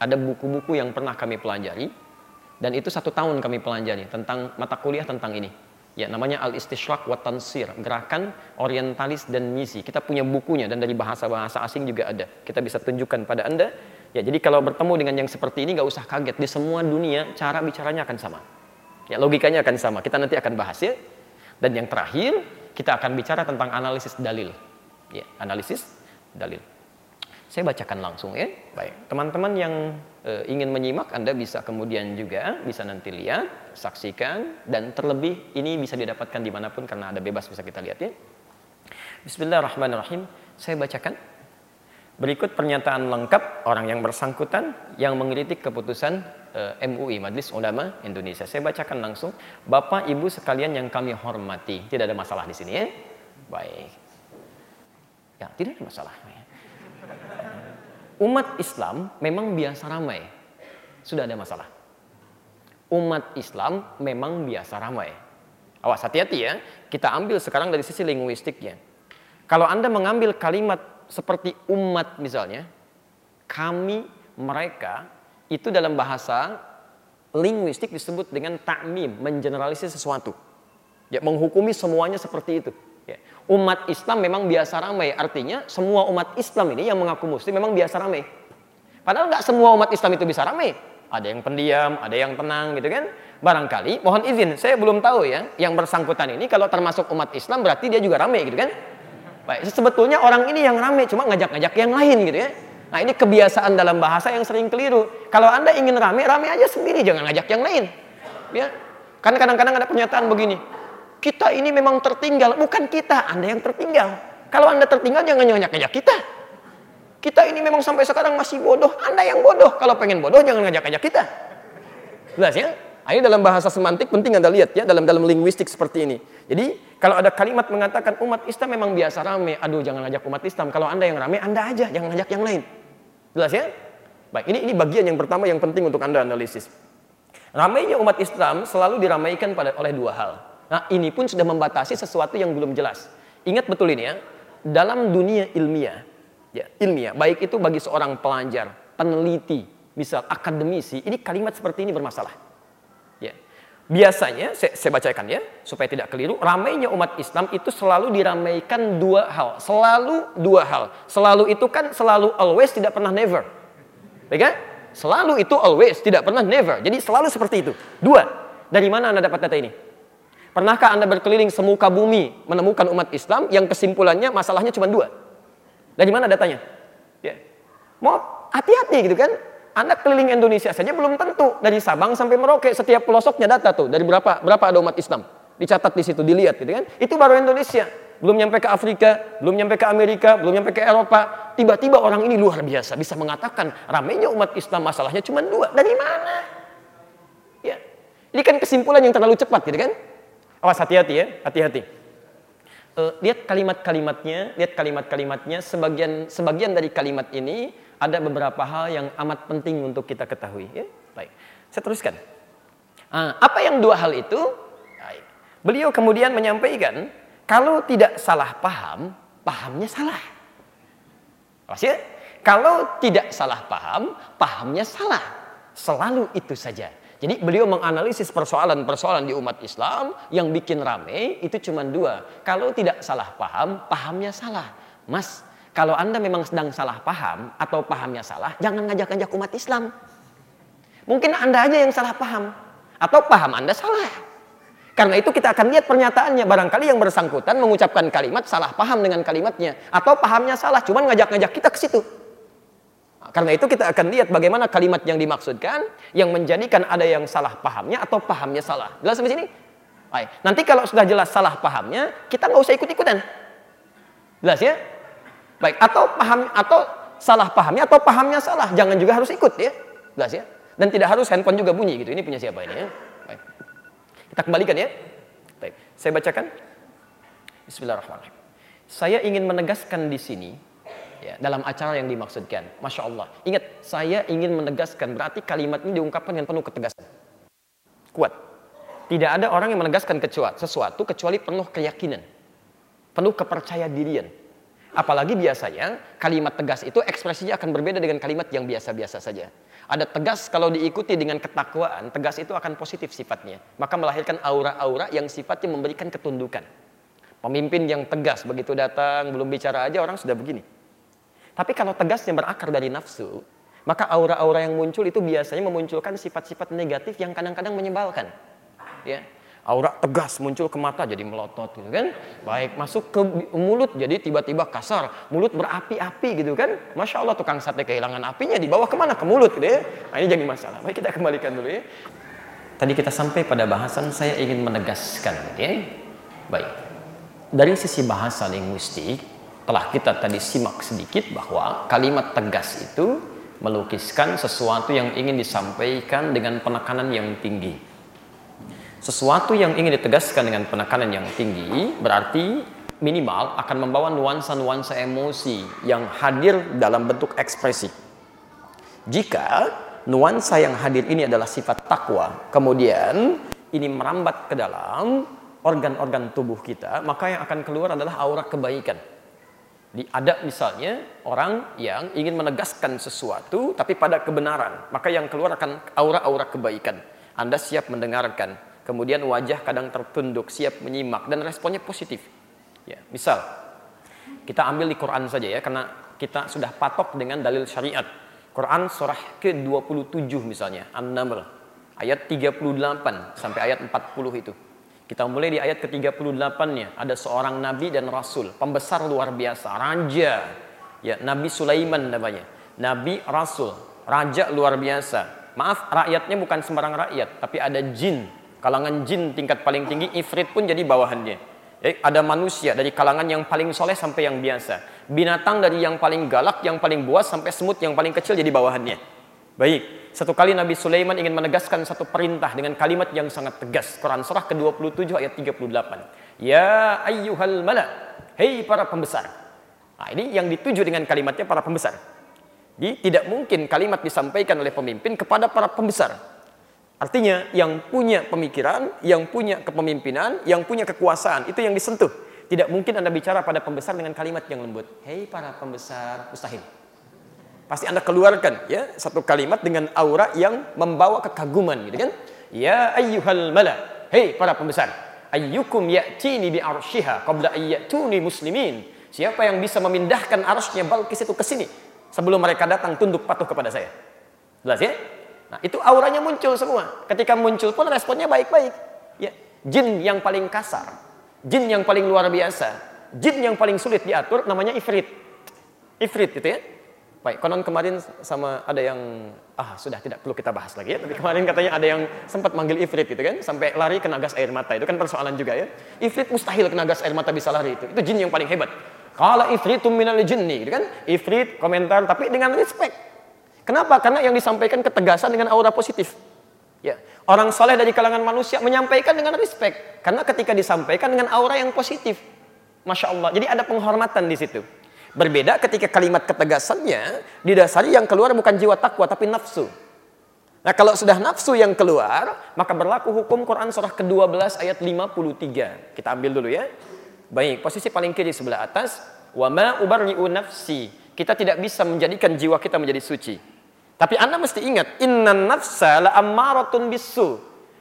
Ada buku-buku yang pernah kami pelajari dan itu satu tahun kami pelajari tentang mata kuliah tentang ini. Ya, namanya Al-Istishraq wa Tansir, gerakan orientalis dan misi. Kita punya bukunya dan dari bahasa-bahasa asing juga ada. Kita bisa tunjukkan pada Anda. Ya, jadi kalau bertemu dengan yang seperti ini nggak usah kaget. Di semua dunia cara bicaranya akan sama. Ya, logikanya akan sama. Kita nanti akan bahas ya. Dan yang terakhir, kita akan bicara tentang analisis dalil. Ya, analisis dalil. Saya bacakan langsung ya. Baik, teman-teman yang e, ingin menyimak Anda bisa kemudian juga bisa nanti lihat, saksikan dan terlebih ini bisa didapatkan di mana pun karena ada bebas bisa kita lihat ya. Bismillahirrahmanirrahim. Saya bacakan. Berikut pernyataan lengkap orang yang bersangkutan yang mengkritik keputusan uh, eh, MUI Majelis Ulama Indonesia. Saya bacakan langsung. Bapak Ibu sekalian yang kami hormati. Tidak ada masalah di sini ya. Baik. Ya, tidak ada masalah. Umat Islam memang biasa ramai. Sudah ada masalah. Umat Islam memang biasa ramai. Awas hati-hati ya. Kita ambil sekarang dari sisi linguistiknya. Kalau Anda mengambil kalimat seperti umat misalnya, kami, mereka, itu dalam bahasa linguistik disebut dengan takmim, mengeneralisir sesuatu. Ya, menghukumi semuanya seperti itu. Ya. Umat Islam memang biasa ramai, artinya semua umat Islam ini yang mengaku muslim memang biasa ramai. Padahal nggak semua umat Islam itu bisa ramai. Ada yang pendiam, ada yang tenang gitu kan. Barangkali, mohon izin, saya belum tahu ya, yang bersangkutan ini kalau termasuk umat Islam berarti dia juga ramai gitu kan. Baik, sebetulnya orang ini yang ramai, cuma ngajak-ngajak yang lain gitu ya. Nah ini kebiasaan dalam bahasa yang sering keliru. Kalau anda ingin ramai, ramai aja sendiri, jangan ngajak yang lain. Ya, kan kadang-kadang ada pernyataan begini, kita ini memang tertinggal, bukan kita, anda yang tertinggal. Kalau anda tertinggal jangan ngajak-ngajak kita. Kita ini memang sampai sekarang masih bodoh. Anda yang bodoh. Kalau pengen bodoh jangan ngajak-ngajak kita. Jelas ya? Ayo dalam bahasa semantik penting Anda lihat ya dalam dalam linguistik seperti ini. Jadi kalau ada kalimat mengatakan umat Islam memang biasa rame, aduh jangan ngajak umat Islam. Kalau Anda yang rame, Anda aja, jangan ngajak yang lain. Jelas ya? Baik, ini ini bagian yang pertama yang penting untuk Anda analisis. Ramainya umat Islam selalu diramaikan pada oleh dua hal. Nah, ini pun sudah membatasi sesuatu yang belum jelas. Ingat betul ini ya. Dalam dunia ilmiah, ya, ilmiah, baik itu bagi seorang pelajar, peneliti, misal akademisi, ini kalimat seperti ini bermasalah. Ya. Biasanya, saya, saya bacakan ya, supaya tidak keliru, ramainya umat Islam itu selalu diramaikan dua hal. Selalu dua hal. Selalu itu kan selalu always, tidak pernah never. Baik kan? Selalu itu always, tidak pernah never. Jadi selalu seperti itu. Dua. Dari mana Anda dapat data ini? Pernahkah Anda berkeliling semuka bumi menemukan umat Islam yang kesimpulannya masalahnya cuma dua? Dari mana datanya? Ya. Mau hati-hati gitu kan? Anda keliling Indonesia saja belum tentu dari Sabang sampai Merauke setiap pelosoknya data tuh dari berapa berapa ada umat Islam dicatat di situ dilihat gitu kan? Itu baru Indonesia. Belum nyampe ke Afrika, belum nyampe ke Amerika, belum nyampe ke Eropa. Tiba-tiba orang ini luar biasa bisa mengatakan ramainya umat Islam masalahnya cuma dua. Dari mana? Ya. Ini kan kesimpulan yang terlalu cepat gitu kan? Awas hati-hati ya, hati-hati uh, lihat kalimat-kalimatnya, lihat kalimat-kalimatnya. Sebagian sebagian dari kalimat ini ada beberapa hal yang amat penting untuk kita ketahui. Ya? Baik, saya teruskan. Uh, apa yang dua hal itu? Baik. Beliau kemudian menyampaikan kalau tidak salah paham, pahamnya salah. Pas ya? Kalau tidak salah paham, pahamnya salah. Selalu itu saja. Jadi beliau menganalisis persoalan-persoalan di umat Islam yang bikin rame itu cuma dua. Kalau tidak salah paham, pahamnya salah. Mas, kalau Anda memang sedang salah paham atau pahamnya salah, jangan ngajak-ngajak umat Islam. Mungkin Anda aja yang salah paham atau paham Anda salah. Karena itu kita akan lihat pernyataannya. Barangkali yang bersangkutan mengucapkan kalimat salah paham dengan kalimatnya atau pahamnya salah, cuman ngajak-ngajak kita ke situ. Karena itu kita akan lihat bagaimana kalimat yang dimaksudkan yang menjadikan ada yang salah pahamnya atau pahamnya salah. Jelas sampai sini? Baik. Nanti kalau sudah jelas salah pahamnya, kita nggak usah ikut-ikutan. Jelas ya? Baik. Atau paham atau salah pahamnya atau pahamnya salah, jangan juga harus ikut ya. Jelas ya? Dan tidak harus handphone juga bunyi gitu. Ini punya siapa ini ya? Baik. Kita kembalikan ya. Baik. Saya bacakan. Bismillahirrahmanirrahim. Saya ingin menegaskan di sini ya, dalam acara yang dimaksudkan. Masya Allah. Ingat, saya ingin menegaskan berarti kalimat ini diungkapkan dengan penuh ketegasan. Kuat. Tidak ada orang yang menegaskan kecuali sesuatu kecuali penuh keyakinan. Penuh kepercaya dirian. Apalagi biasanya kalimat tegas itu ekspresinya akan berbeda dengan kalimat yang biasa-biasa saja. Ada tegas kalau diikuti dengan ketakwaan, tegas itu akan positif sifatnya. Maka melahirkan aura-aura yang sifatnya memberikan ketundukan. Pemimpin yang tegas begitu datang, belum bicara aja orang sudah begini. Tapi kalau tegasnya berakar dari nafsu, maka aura-aura yang muncul itu biasanya memunculkan sifat-sifat negatif yang kadang-kadang menyebalkan. Ya. Aura tegas muncul ke mata jadi melotot gitu kan. Baik masuk ke mulut jadi tiba-tiba kasar. Mulut berapi-api gitu kan. Masya Allah tukang sate kehilangan apinya di bawah ke mana? Ke mulut gitu ya. Nah, ini jadi masalah. Baik kita kembalikan dulu ya. Tadi kita sampai pada bahasan saya ingin menegaskan gitu ya. Baik. Dari sisi bahasa linguistik, telah kita tadi simak sedikit bahwa kalimat tegas itu melukiskan sesuatu yang ingin disampaikan dengan penekanan yang tinggi. Sesuatu yang ingin ditegaskan dengan penekanan yang tinggi berarti minimal akan membawa nuansa-nuansa emosi yang hadir dalam bentuk ekspresi. Jika nuansa yang hadir ini adalah sifat takwa, kemudian ini merambat ke dalam organ-organ tubuh kita, maka yang akan keluar adalah aura kebaikan di ada misalnya orang yang ingin menegaskan sesuatu tapi pada kebenaran, maka yang keluar akan aura-aura kebaikan. Anda siap mendengarkan, kemudian wajah kadang tertunduk, siap menyimak dan responnya positif. Ya, misal kita ambil di Quran saja ya karena kita sudah patok dengan dalil syariat. Quran surah ke-27 misalnya, An-Naml ayat 38 sampai ayat 40 itu. Kita mulai di ayat ke-38-nya. Ada seorang nabi dan rasul, pembesar luar biasa, raja. Ya, Nabi Sulaiman namanya. Nabi rasul, raja luar biasa. Maaf, rakyatnya bukan sembarang rakyat, tapi ada jin. Kalangan jin tingkat paling tinggi, ifrit pun jadi bawahannya. Eh, ada manusia dari kalangan yang paling soleh sampai yang biasa. Binatang dari yang paling galak, yang paling buas sampai semut yang paling kecil jadi bawahannya. Baik, satu kali Nabi Sulaiman ingin menegaskan satu perintah dengan kalimat yang sangat tegas. Quran surah ke-27 ayat 38. Ya ayyuhal mala. Hei para pembesar. Nah, ini yang dituju dengan kalimatnya para pembesar. Jadi tidak mungkin kalimat disampaikan oleh pemimpin kepada para pembesar. Artinya yang punya pemikiran, yang punya kepemimpinan, yang punya kekuasaan, itu yang disentuh. Tidak mungkin Anda bicara pada pembesar dengan kalimat yang lembut. Hei para pembesar, mustahil. Pasti Anda keluarkan ya satu kalimat dengan aura yang membawa kekaguman gitu kan. Ya ayyuhal mala. Hei para pembesar. Ayyukum ya'tini bi arsyiha qabla ayyatuni muslimin. Siapa yang bisa memindahkan arsy Balkis itu ke sini sebelum mereka datang tunduk patuh kepada saya. Jelas ya? Nah, itu auranya muncul semua. Ketika muncul pun responnya baik-baik. Ya, jin yang paling kasar, jin yang paling luar biasa, jin yang paling sulit diatur namanya ifrit. Ifrit gitu ya. Baik, konon kemarin sama ada yang ah sudah tidak perlu kita bahas lagi ya. Tapi kemarin katanya ada yang sempat manggil Ifrit gitu kan, sampai lari kena gas air mata. Itu kan persoalan juga ya. Ifrit mustahil kena gas air mata bisa lari itu. Itu jin yang paling hebat. Kalau Ifritum minal jinni gitu kan. Ifrit komentar tapi dengan respect. Kenapa? Karena yang disampaikan ketegasan dengan aura positif. Ya, orang soleh dari kalangan manusia menyampaikan dengan respect karena ketika disampaikan dengan aura yang positif. Masya Allah. Jadi ada penghormatan di situ. Berbeda ketika kalimat ketegasannya didasari yang keluar bukan jiwa takwa tapi nafsu. Nah kalau sudah nafsu yang keluar, maka berlaku hukum Quran surah ke-12 ayat 53. Kita ambil dulu ya. Baik, posisi paling kiri sebelah atas. Wa ma ubarri'u nafsi. Kita tidak bisa menjadikan jiwa kita menjadi suci. Tapi Anda mesti ingat, inna nafsa la ammaratun bisu.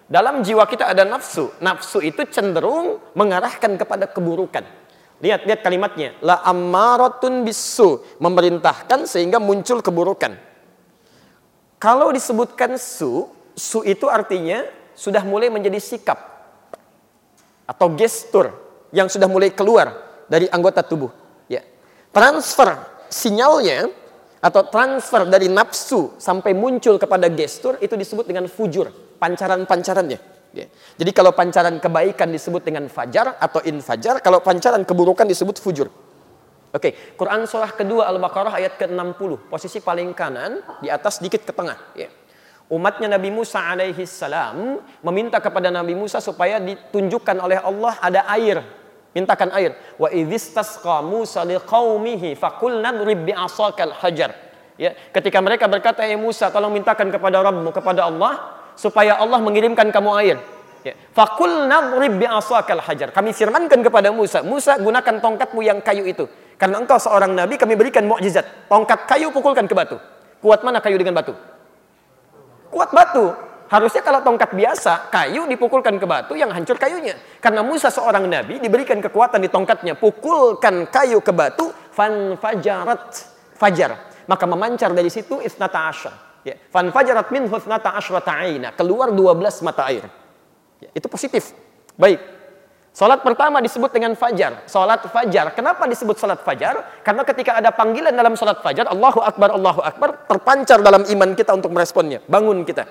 Dalam jiwa kita ada nafsu. Nafsu itu cenderung mengarahkan kepada keburukan. Lihat, lihat kalimatnya. La ammaratun bisu. Memerintahkan sehingga muncul keburukan. Kalau disebutkan su, su itu artinya sudah mulai menjadi sikap. Atau gestur yang sudah mulai keluar dari anggota tubuh. Ya. Transfer sinyalnya atau transfer dari nafsu sampai muncul kepada gestur itu disebut dengan fujur, pancaran-pancarannya. Ya. Jadi kalau pancaran kebaikan disebut dengan fajar atau infajar, kalau pancaran keburukan disebut fujur. Oke, okay. Quran surah kedua Al-Baqarah ayat ke-60, posisi paling kanan, di atas sedikit ke tengah. Ya. Umatnya Nabi Musa alaihi salam meminta kepada Nabi Musa supaya ditunjukkan oleh Allah ada air. Mintakan air. Wa idhistasqa Musa liqaumihi faqulna drib bi'asakal hajar. Ya, ketika mereka berkata, "Ya Musa, tolong mintakan kepada Rabbmu, kepada Allah, supaya Allah mengirimkan kamu air. Ya. Fakul nadrib bi'asakal hajar. Kami firmankan kepada Musa, Musa gunakan tongkatmu yang kayu itu. Karena engkau seorang nabi, kami berikan mukjizat. Tongkat kayu pukulkan ke batu. Kuat mana kayu dengan batu? Kuat batu. Harusnya kalau tongkat biasa, kayu dipukulkan ke batu yang hancur kayunya. Karena Musa seorang nabi diberikan kekuatan di tongkatnya. Pukulkan kayu ke batu, fan fajarat fajar. Maka memancar dari situ isnata asyar Ya, fan fajarat min husnata asyrata aina. Keluar 12 mata air. Ya, itu positif. Baik. Salat pertama disebut dengan fajar. Salat fajar. Kenapa disebut salat fajar? Karena ketika ada panggilan dalam salat fajar, Allahu Akbar, Allahu Akbar, terpancar dalam iman kita untuk meresponnya. Bangun kita.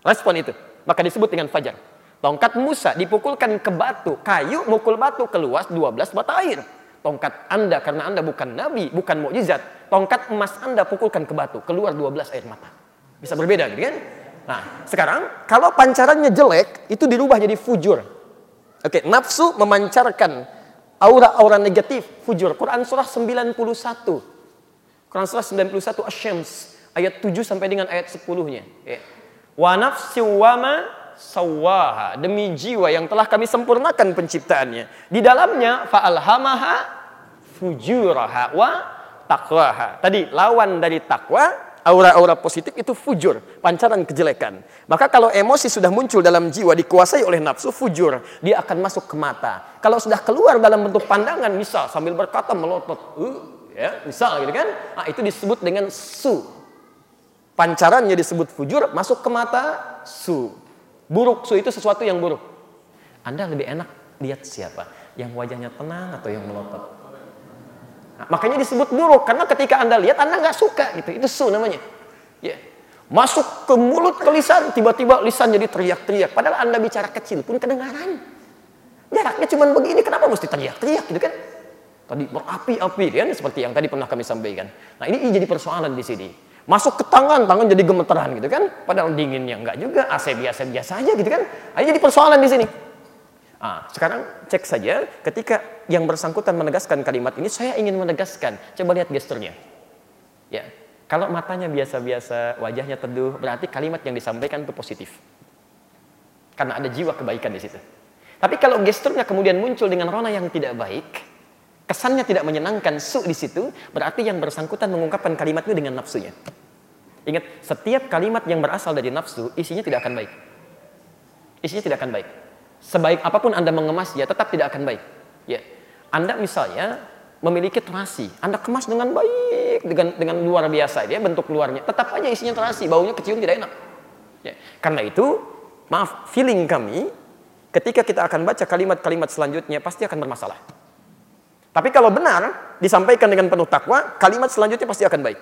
Respon itu. Maka disebut dengan fajar. Tongkat Musa dipukulkan ke batu. Kayu mukul batu keluar 12 mata air. Tongkat Anda karena Anda bukan nabi, bukan mukjizat. Tongkat emas Anda pukulkan ke batu, keluar 12 air mata. Bisa berbeda gitu kan? Nah, sekarang kalau pancarannya jelek, itu dirubah jadi fujur. Oke, nafsu memancarkan aura-aura negatif, fujur. Quran surah 91. Quran surah 91 Asy-Syams ayat 7 sampai dengan ayat 10-nya. Ya. Wa nafsi wa ma sawaha. Demi jiwa yang telah kami sempurnakan penciptaannya. Di dalamnya fa'alhamaha fujuraha wa taqwaha. Tadi lawan dari takwa aura-aura positif itu fujur, pancaran kejelekan. Maka kalau emosi sudah muncul dalam jiwa dikuasai oleh nafsu fujur, dia akan masuk ke mata. Kalau sudah keluar dalam bentuk pandangan, misal sambil berkata melotot, uh, ya, misal gitu kan, nah, itu disebut dengan su. Pancarannya disebut fujur, masuk ke mata su. Buruk su itu sesuatu yang buruk. Anda lebih enak lihat siapa? Yang wajahnya tenang atau yang melotot? Nah, makanya disebut buruk karena ketika Anda lihat Anda nggak suka gitu. Itu su namanya. Ya. Masuk ke mulut ke lisan, tiba-tiba lisan jadi teriak-teriak. Padahal Anda bicara kecil pun kedengaran. Jaraknya cuma begini, kenapa mesti teriak-teriak gitu kan? Tadi berapi-api kan seperti yang tadi pernah kami sampaikan. Nah, ini jadi persoalan di sini. Masuk ke tangan, tangan jadi gemeteran gitu kan. Padahal dinginnya enggak juga, AC biasa-biasa aja gitu kan. Nah, ini jadi persoalan di sini. Nah, sekarang cek saja ketika yang bersangkutan menegaskan kalimat ini, saya ingin menegaskan. Coba lihat gesturnya. Ya, kalau matanya biasa-biasa, wajahnya teduh, berarti kalimat yang disampaikan itu positif. Karena ada jiwa kebaikan di situ. Tapi kalau gesturnya kemudian muncul dengan rona yang tidak baik, kesannya tidak menyenangkan su di situ, berarti yang bersangkutan mengungkapkan kalimat itu dengan nafsunya. Ingat, setiap kalimat yang berasal dari nafsu, isinya tidak akan baik. Isinya tidak akan baik. Sebaik apa pun Anda mengemasnya, tetap tidak akan baik. Ya. Anda misalnya memiliki terasi, Anda kemas dengan baik, dengan dengan luar biasa, dia bentuk luarnya, tetap aja isinya terasi, baunya kecium tidak enak. Ya. Karena itu, maaf, feeling kami, ketika kita akan baca kalimat-kalimat selanjutnya, pasti akan bermasalah. Tapi kalau benar disampaikan dengan penuh takwa, kalimat selanjutnya pasti akan baik.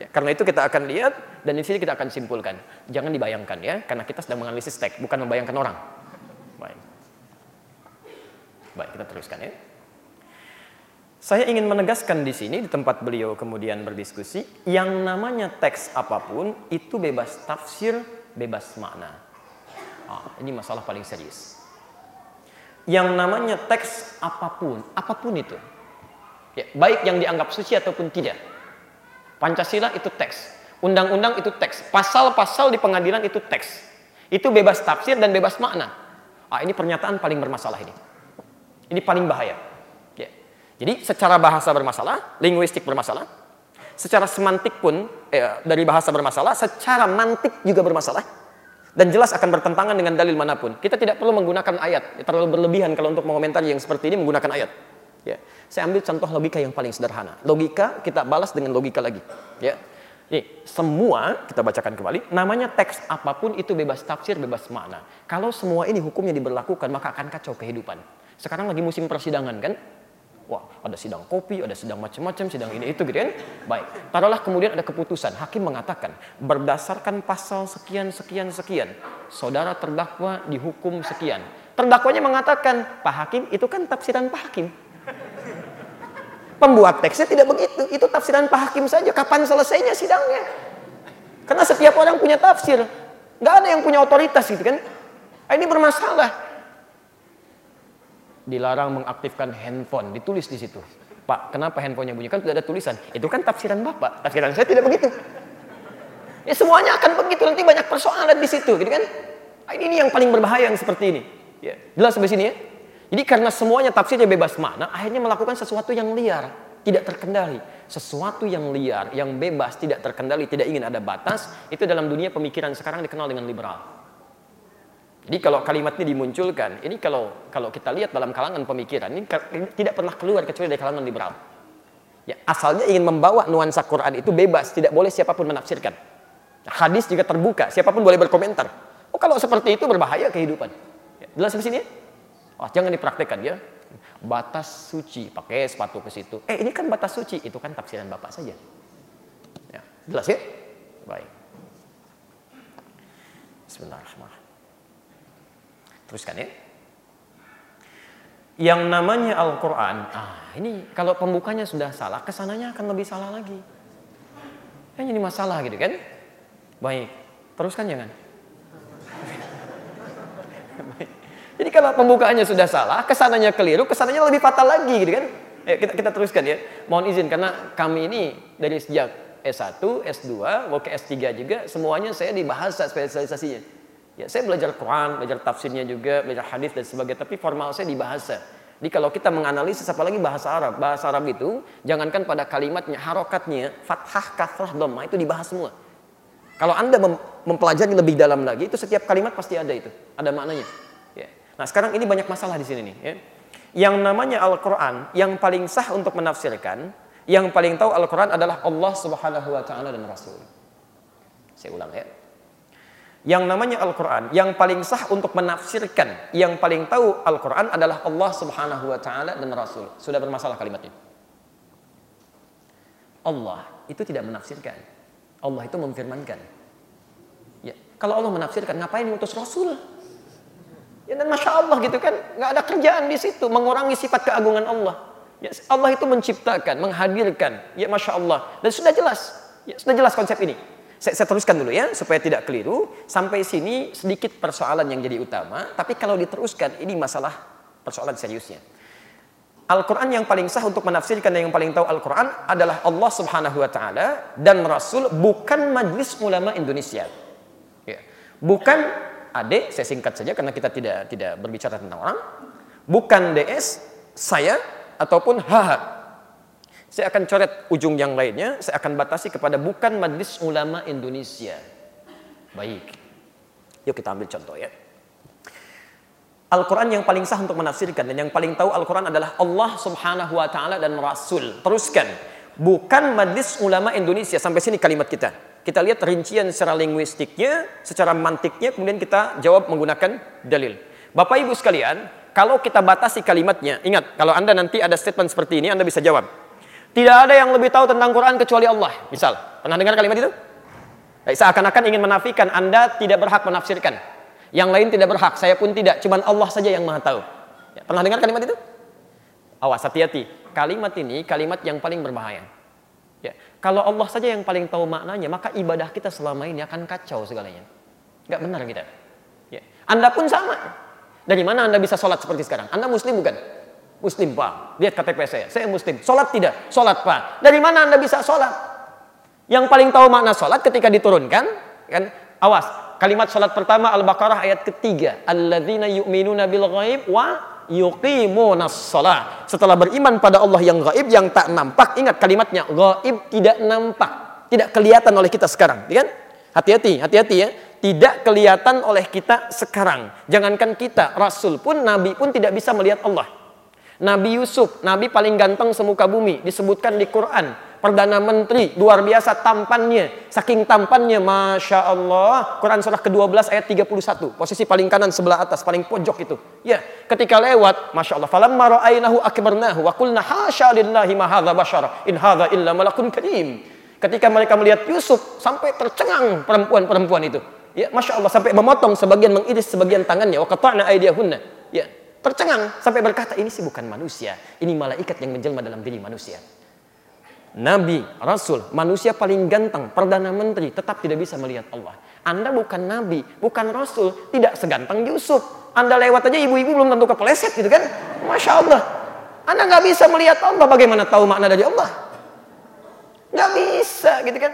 Ya, karena itu kita akan lihat dan di sini kita akan simpulkan. Jangan dibayangkan ya, karena kita sedang menganalisis teks, bukan membayangkan orang. Baik. Baik, kita teruskan ya. Saya ingin menegaskan di sini di tempat beliau kemudian berdiskusi, yang namanya teks apa pun itu bebas tafsir, bebas makna. Ah, ini masalah paling serius yang namanya teks apa pun, apa pun itu. Ya, baik yang dianggap suci ataupun tidak. Pancasila itu teks, undang-undang itu teks, pasal-pasal di pengadilan itu teks. Itu bebas tafsir dan bebas makna. Ah, ini pernyataan paling bermasalah ini. Ini paling bahaya. Ya. Jadi secara bahasa bermasalah, linguistik bermasalah, secara semantik pun eh, dari bahasa bermasalah, secara mantik juga bermasalah dan jelas akan bertentangan dengan dalil mana pun. Kita tidak perlu menggunakan ayat. Ya, terlalu berlebihan kalau untuk mengomentari yang seperti ini menggunakan ayat. Ya. Saya ambil contoh logika yang paling sederhana. Logika kita balas dengan logika lagi. Ya. Nih, semua kita bacakan kembali. Namanya teks apa pun itu bebas tafsir, bebas makna. Kalau semua ini hukumnya diberlakukan maka akan kacau kehidupan. Sekarang lagi musim persidangan kan? Wah, ada sidang kopi, ada sidang macam-macam, sidang ini itu gitu kan. Baik. Taruhlah kemudian ada keputusan. Hakim mengatakan berdasarkan pasal sekian sekian sekian, saudara terdakwa dihukum sekian. Terdakwanya mengatakan, "Pak Hakim, itu kan tafsiran Pak Hakim." Pembuat teksnya tidak begitu. Itu tafsiran Pak Hakim saja. Kapan selesainya sidangnya? Karena setiap orang punya tafsir. Nggak ada yang punya otoritas gitu kan. Ini bermasalah dilarang mengaktifkan handphone, ditulis di situ. Pak, kenapa handphonenya bunyi? Kan tidak ada tulisan. Itu kan tafsiran Bapak. Tafsiran saya tidak begitu. Ya semuanya akan begitu. Nanti banyak persoalan di situ, gitu kan? Ah, ini yang paling berbahaya yang seperti ini. Ya, jelas sampai sini ya. Jadi karena semuanya tafsirnya bebas makna, akhirnya melakukan sesuatu yang liar, tidak terkendali. Sesuatu yang liar, yang bebas, tidak terkendali, tidak ingin ada batas, itu dalam dunia pemikiran sekarang dikenal dengan liberal. Jadi kalau kalimat ini dimunculkan, ini kalau kalau kita lihat dalam kalangan pemikiran ini, tidak pernah keluar kecuali dari kalangan liberal. Ya, asalnya ingin membawa nuansa Quran itu bebas, tidak boleh siapa pun menafsirkan. Hadis juga terbuka, siapa pun boleh berkomentar. Oh kalau seperti itu berbahaya kehidupan. Ya, jelas di sini? Oh, jangan dipraktekkan ya. Batas suci, pakai sepatu ke situ. Eh ini kan batas suci, itu kan tafsiran bapak saja. Ya, jelas ya? Baik. Bismillahirrahmanirrahim. Teruskan ya. Yang namanya Al-Quran, ah ini kalau pembukanya sudah salah, ke sananya akan lebih salah lagi. Kan ini masalah gitu kan? Baik, teruskan jangan. Jadi kalau pembukaannya sudah salah, ke sananya keliru, ke sananya lebih fatal lagi gitu kan? Kita, kita teruskan ya. Mohon izin karena kami ini dari sejak S1, S2, mau ke S3 juga, semuanya saya di bahasa spesialisasinya. Ya, saya belajar Quran, belajar tafsirnya juga, belajar hadis dan sebagainya, tapi formal saya di bahasa. Jadi kalau kita menganalisis apalagi bahasa Arab, bahasa Arab itu jangankan pada kalimatnya, harokatnya, fathah, kasrah, dhamma itu dibahas semua. Kalau Anda mem mempelajari lebih dalam lagi, itu setiap kalimat pasti ada itu, ada maknanya. Nah sekarang ini banyak masalah di sini nih. Ya. Yang namanya Al-Quran, yang paling sah untuk menafsirkan, yang paling tahu Al-Quran adalah Allah Subhanahu Wa Taala dan Rasul. Saya ulang ya. Yang namanya Al-Quran, yang paling sah untuk menafsirkan, yang paling tahu Al-Quran adalah Allah Subhanahu wa Ta'ala dan Rasul. Sudah bermasalah kalimatnya. Allah itu tidak menafsirkan, Allah itu memfirmankan. Ya, kalau Allah menafsirkan, ngapain diutus Rasul? Ya dan masya Allah gitu kan, nggak ada kerjaan di situ, mengurangi sifat keagungan Allah. Ya, Allah itu menciptakan, menghadirkan, ya masya Allah, dan sudah jelas, ya sudah jelas konsep ini. Saya, saya teruskan dulu ya supaya tidak keliru. Sampai sini sedikit persoalan yang jadi utama, tapi kalau diteruskan ini masalah persoalan seriusnya. Al-Quran yang paling sah untuk menafsirkan dan yang paling tahu Al-Quran adalah Allah Subhanahu wa Ta'ala dan Rasul, bukan Majlis Ulama Indonesia. Ya. Bukan adik, saya singkat saja karena kita tidak tidak berbicara tentang orang. Bukan DS, saya ataupun haha saya akan coret ujung yang lainnya, saya akan batasi kepada bukan Majlis Ulama Indonesia. Baik. Yuk kita ambil contoh ya. Al-Quran yang paling sah untuk menafsirkan dan yang paling tahu Al-Quran adalah Allah subhanahu wa ta'ala dan Rasul. Teruskan. Bukan Majlis Ulama Indonesia. Sampai sini kalimat kita. Kita lihat rincian secara linguistiknya, secara mantiknya, kemudian kita jawab menggunakan dalil. Bapak Ibu sekalian, kalau kita batasi kalimatnya, ingat, kalau Anda nanti ada statement seperti ini, Anda bisa jawab. Tidak ada yang lebih tahu tentang Quran kecuali Allah. Misal, pernah dengar kalimat itu? Seakan-akan ingin menafikan Anda tidak berhak menafsirkan. Yang lain tidak berhak, saya pun tidak. Cuman Allah saja yang maha tahu. Ya, pernah dengar kalimat itu? Awas, hati-hati. Kalimat ini kalimat yang paling berbahaya. Kalau Allah saja yang paling tahu maknanya, maka ibadah kita selama ini akan kacau segalanya. Gak benar kita. Ya. Anda pun sama. Dari mana Anda bisa sholat seperti sekarang? Anda muslim bukan? Muslim Pak. Lihat KTP saya. Saya Muslim. Sholat tidak? Sholat Pak. Dari mana Anda bisa sholat? Yang paling tahu makna sholat ketika diturunkan. kan Awas. Kalimat sholat pertama Al-Baqarah ayat ketiga. Alladzina yu'minuna bil ghaib wa yuqimunas sholat. Setelah beriman pada Allah yang gaib, yang tak nampak. Ingat kalimatnya. Gaib tidak nampak. Tidak kelihatan oleh kita sekarang. Ya kan? Hati-hati, hati-hati ya. Tidak kelihatan oleh kita sekarang. Jangankan kita, Rasul pun, Nabi pun tidak bisa melihat Allah. Nabi Yusuf, Nabi paling ganteng semuka bumi, disebutkan di Quran. Perdana Menteri, luar biasa tampannya. Saking tampannya, Masya Allah. Quran surah ke-12 ayat 31. Posisi paling kanan sebelah atas, paling pojok itu. Ya, ketika lewat, Masya Allah. Falamma ra'ainahu akbarnahu wa kulna hasya lillahi ma hadha in hadha illa malakun karim. Ketika mereka melihat Yusuf, sampai tercengang perempuan-perempuan itu. Ya, Masya Allah, sampai memotong sebagian, mengiris sebagian tangannya. Wa qata'na aydiyahunna. Ya, tercengang sampai berkata ini sih bukan manusia, ini malaikat yang menjelma dalam diri manusia. Nabi, Rasul, manusia paling ganteng, perdana menteri, tetap tidak bisa melihat Allah. Anda bukan Nabi, bukan Rasul, tidak seganteng Yusuf. Anda lewat aja ibu-ibu belum tentu kepleset gitu kan? Masya Allah. Anda nggak bisa melihat Allah, bagaimana tahu makna dari Allah? Nggak bisa gitu kan?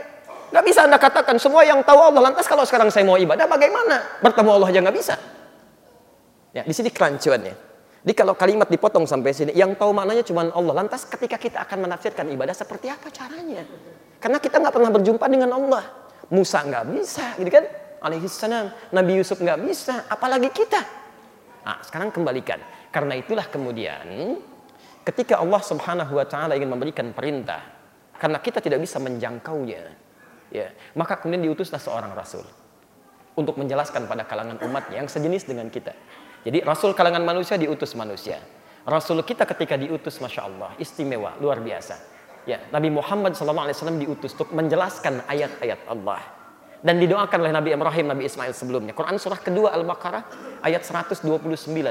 Nggak bisa Anda katakan semua yang tahu Allah. Lantas kalau sekarang saya mau ibadah, bagaimana? Bertemu Allah aja nggak bisa. Ya, di sini kerancuannya. Jadi kalau kalimat dipotong sampai sini, yang tahu maknanya cuma Allah. Lantas ketika kita akan menafsirkan ibadah seperti apa caranya? Karena kita nggak pernah berjumpa dengan Allah. Musa nggak bisa, gitu kan? Alaihissalam. Nabi Yusuf nggak bisa, apalagi kita. Nah, sekarang kembalikan. Karena itulah kemudian ketika Allah Subhanahu wa taala ingin memberikan perintah karena kita tidak bisa menjangkaunya, ya, maka kemudian diutuslah seorang rasul untuk menjelaskan pada kalangan umatnya yang sejenis dengan kita. Jadi Rasul kalangan manusia diutus manusia. Rasul kita ketika diutus, masya Allah, istimewa, luar biasa. Ya, Nabi Muhammad SAW diutus untuk menjelaskan ayat-ayat Allah. Dan didoakan oleh Nabi Ibrahim, Nabi Ismail sebelumnya. Quran surah kedua Al-Baqarah ayat 129,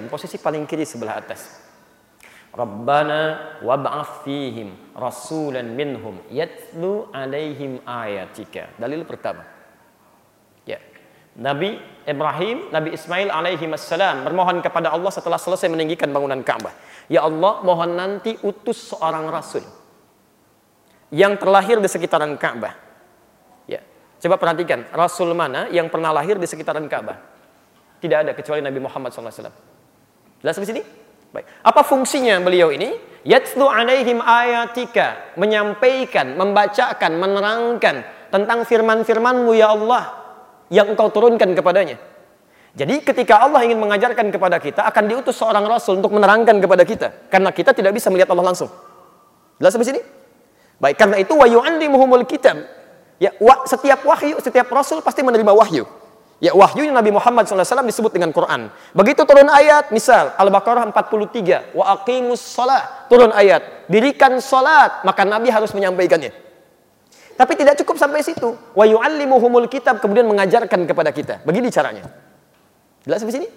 posisi paling kiri sebelah atas. Rabbana wab'ath fihim rasulan minhum yatlu alaihim ayatika. Dalil pertama. Nabi Ibrahim, Nabi Ismail alaihi wassalam bermohon kepada Allah setelah selesai meninggikan bangunan Ka'bah. Ya Allah, mohon nanti utus seorang rasul yang terlahir di sekitaran Ka'bah. Ya. Coba perhatikan, rasul mana yang pernah lahir di sekitaran Ka'bah? Tidak ada kecuali Nabi Muhammad SAW. Jelas di sini? Baik. Apa fungsinya beliau ini? Yatlu alaihim ayatika, menyampaikan, membacakan, menerangkan tentang firman-firmanmu ya Allah yang engkau turunkan kepadanya. Jadi ketika Allah ingin mengajarkan kepada kita, akan diutus seorang Rasul untuk menerangkan kepada kita. Karena kita tidak bisa melihat Allah langsung. Jelas sampai sini? Baik, karena itu wa kitab. Ya, wa, setiap wahyu, setiap rasul pasti menerima wahyu. Ya, wahyu Nabi Muhammad SAW disebut dengan Quran. Begitu turun ayat, misal Al-Baqarah 43, wa aqimus salat, turun ayat, dirikan salat, maka Nabi harus menyampaikannya. Tapi tidak cukup sampai situ. Wa yu'allimuhumul kitab, kemudian mengajarkan kepada kita. Begini caranya. Jelas sampai sini?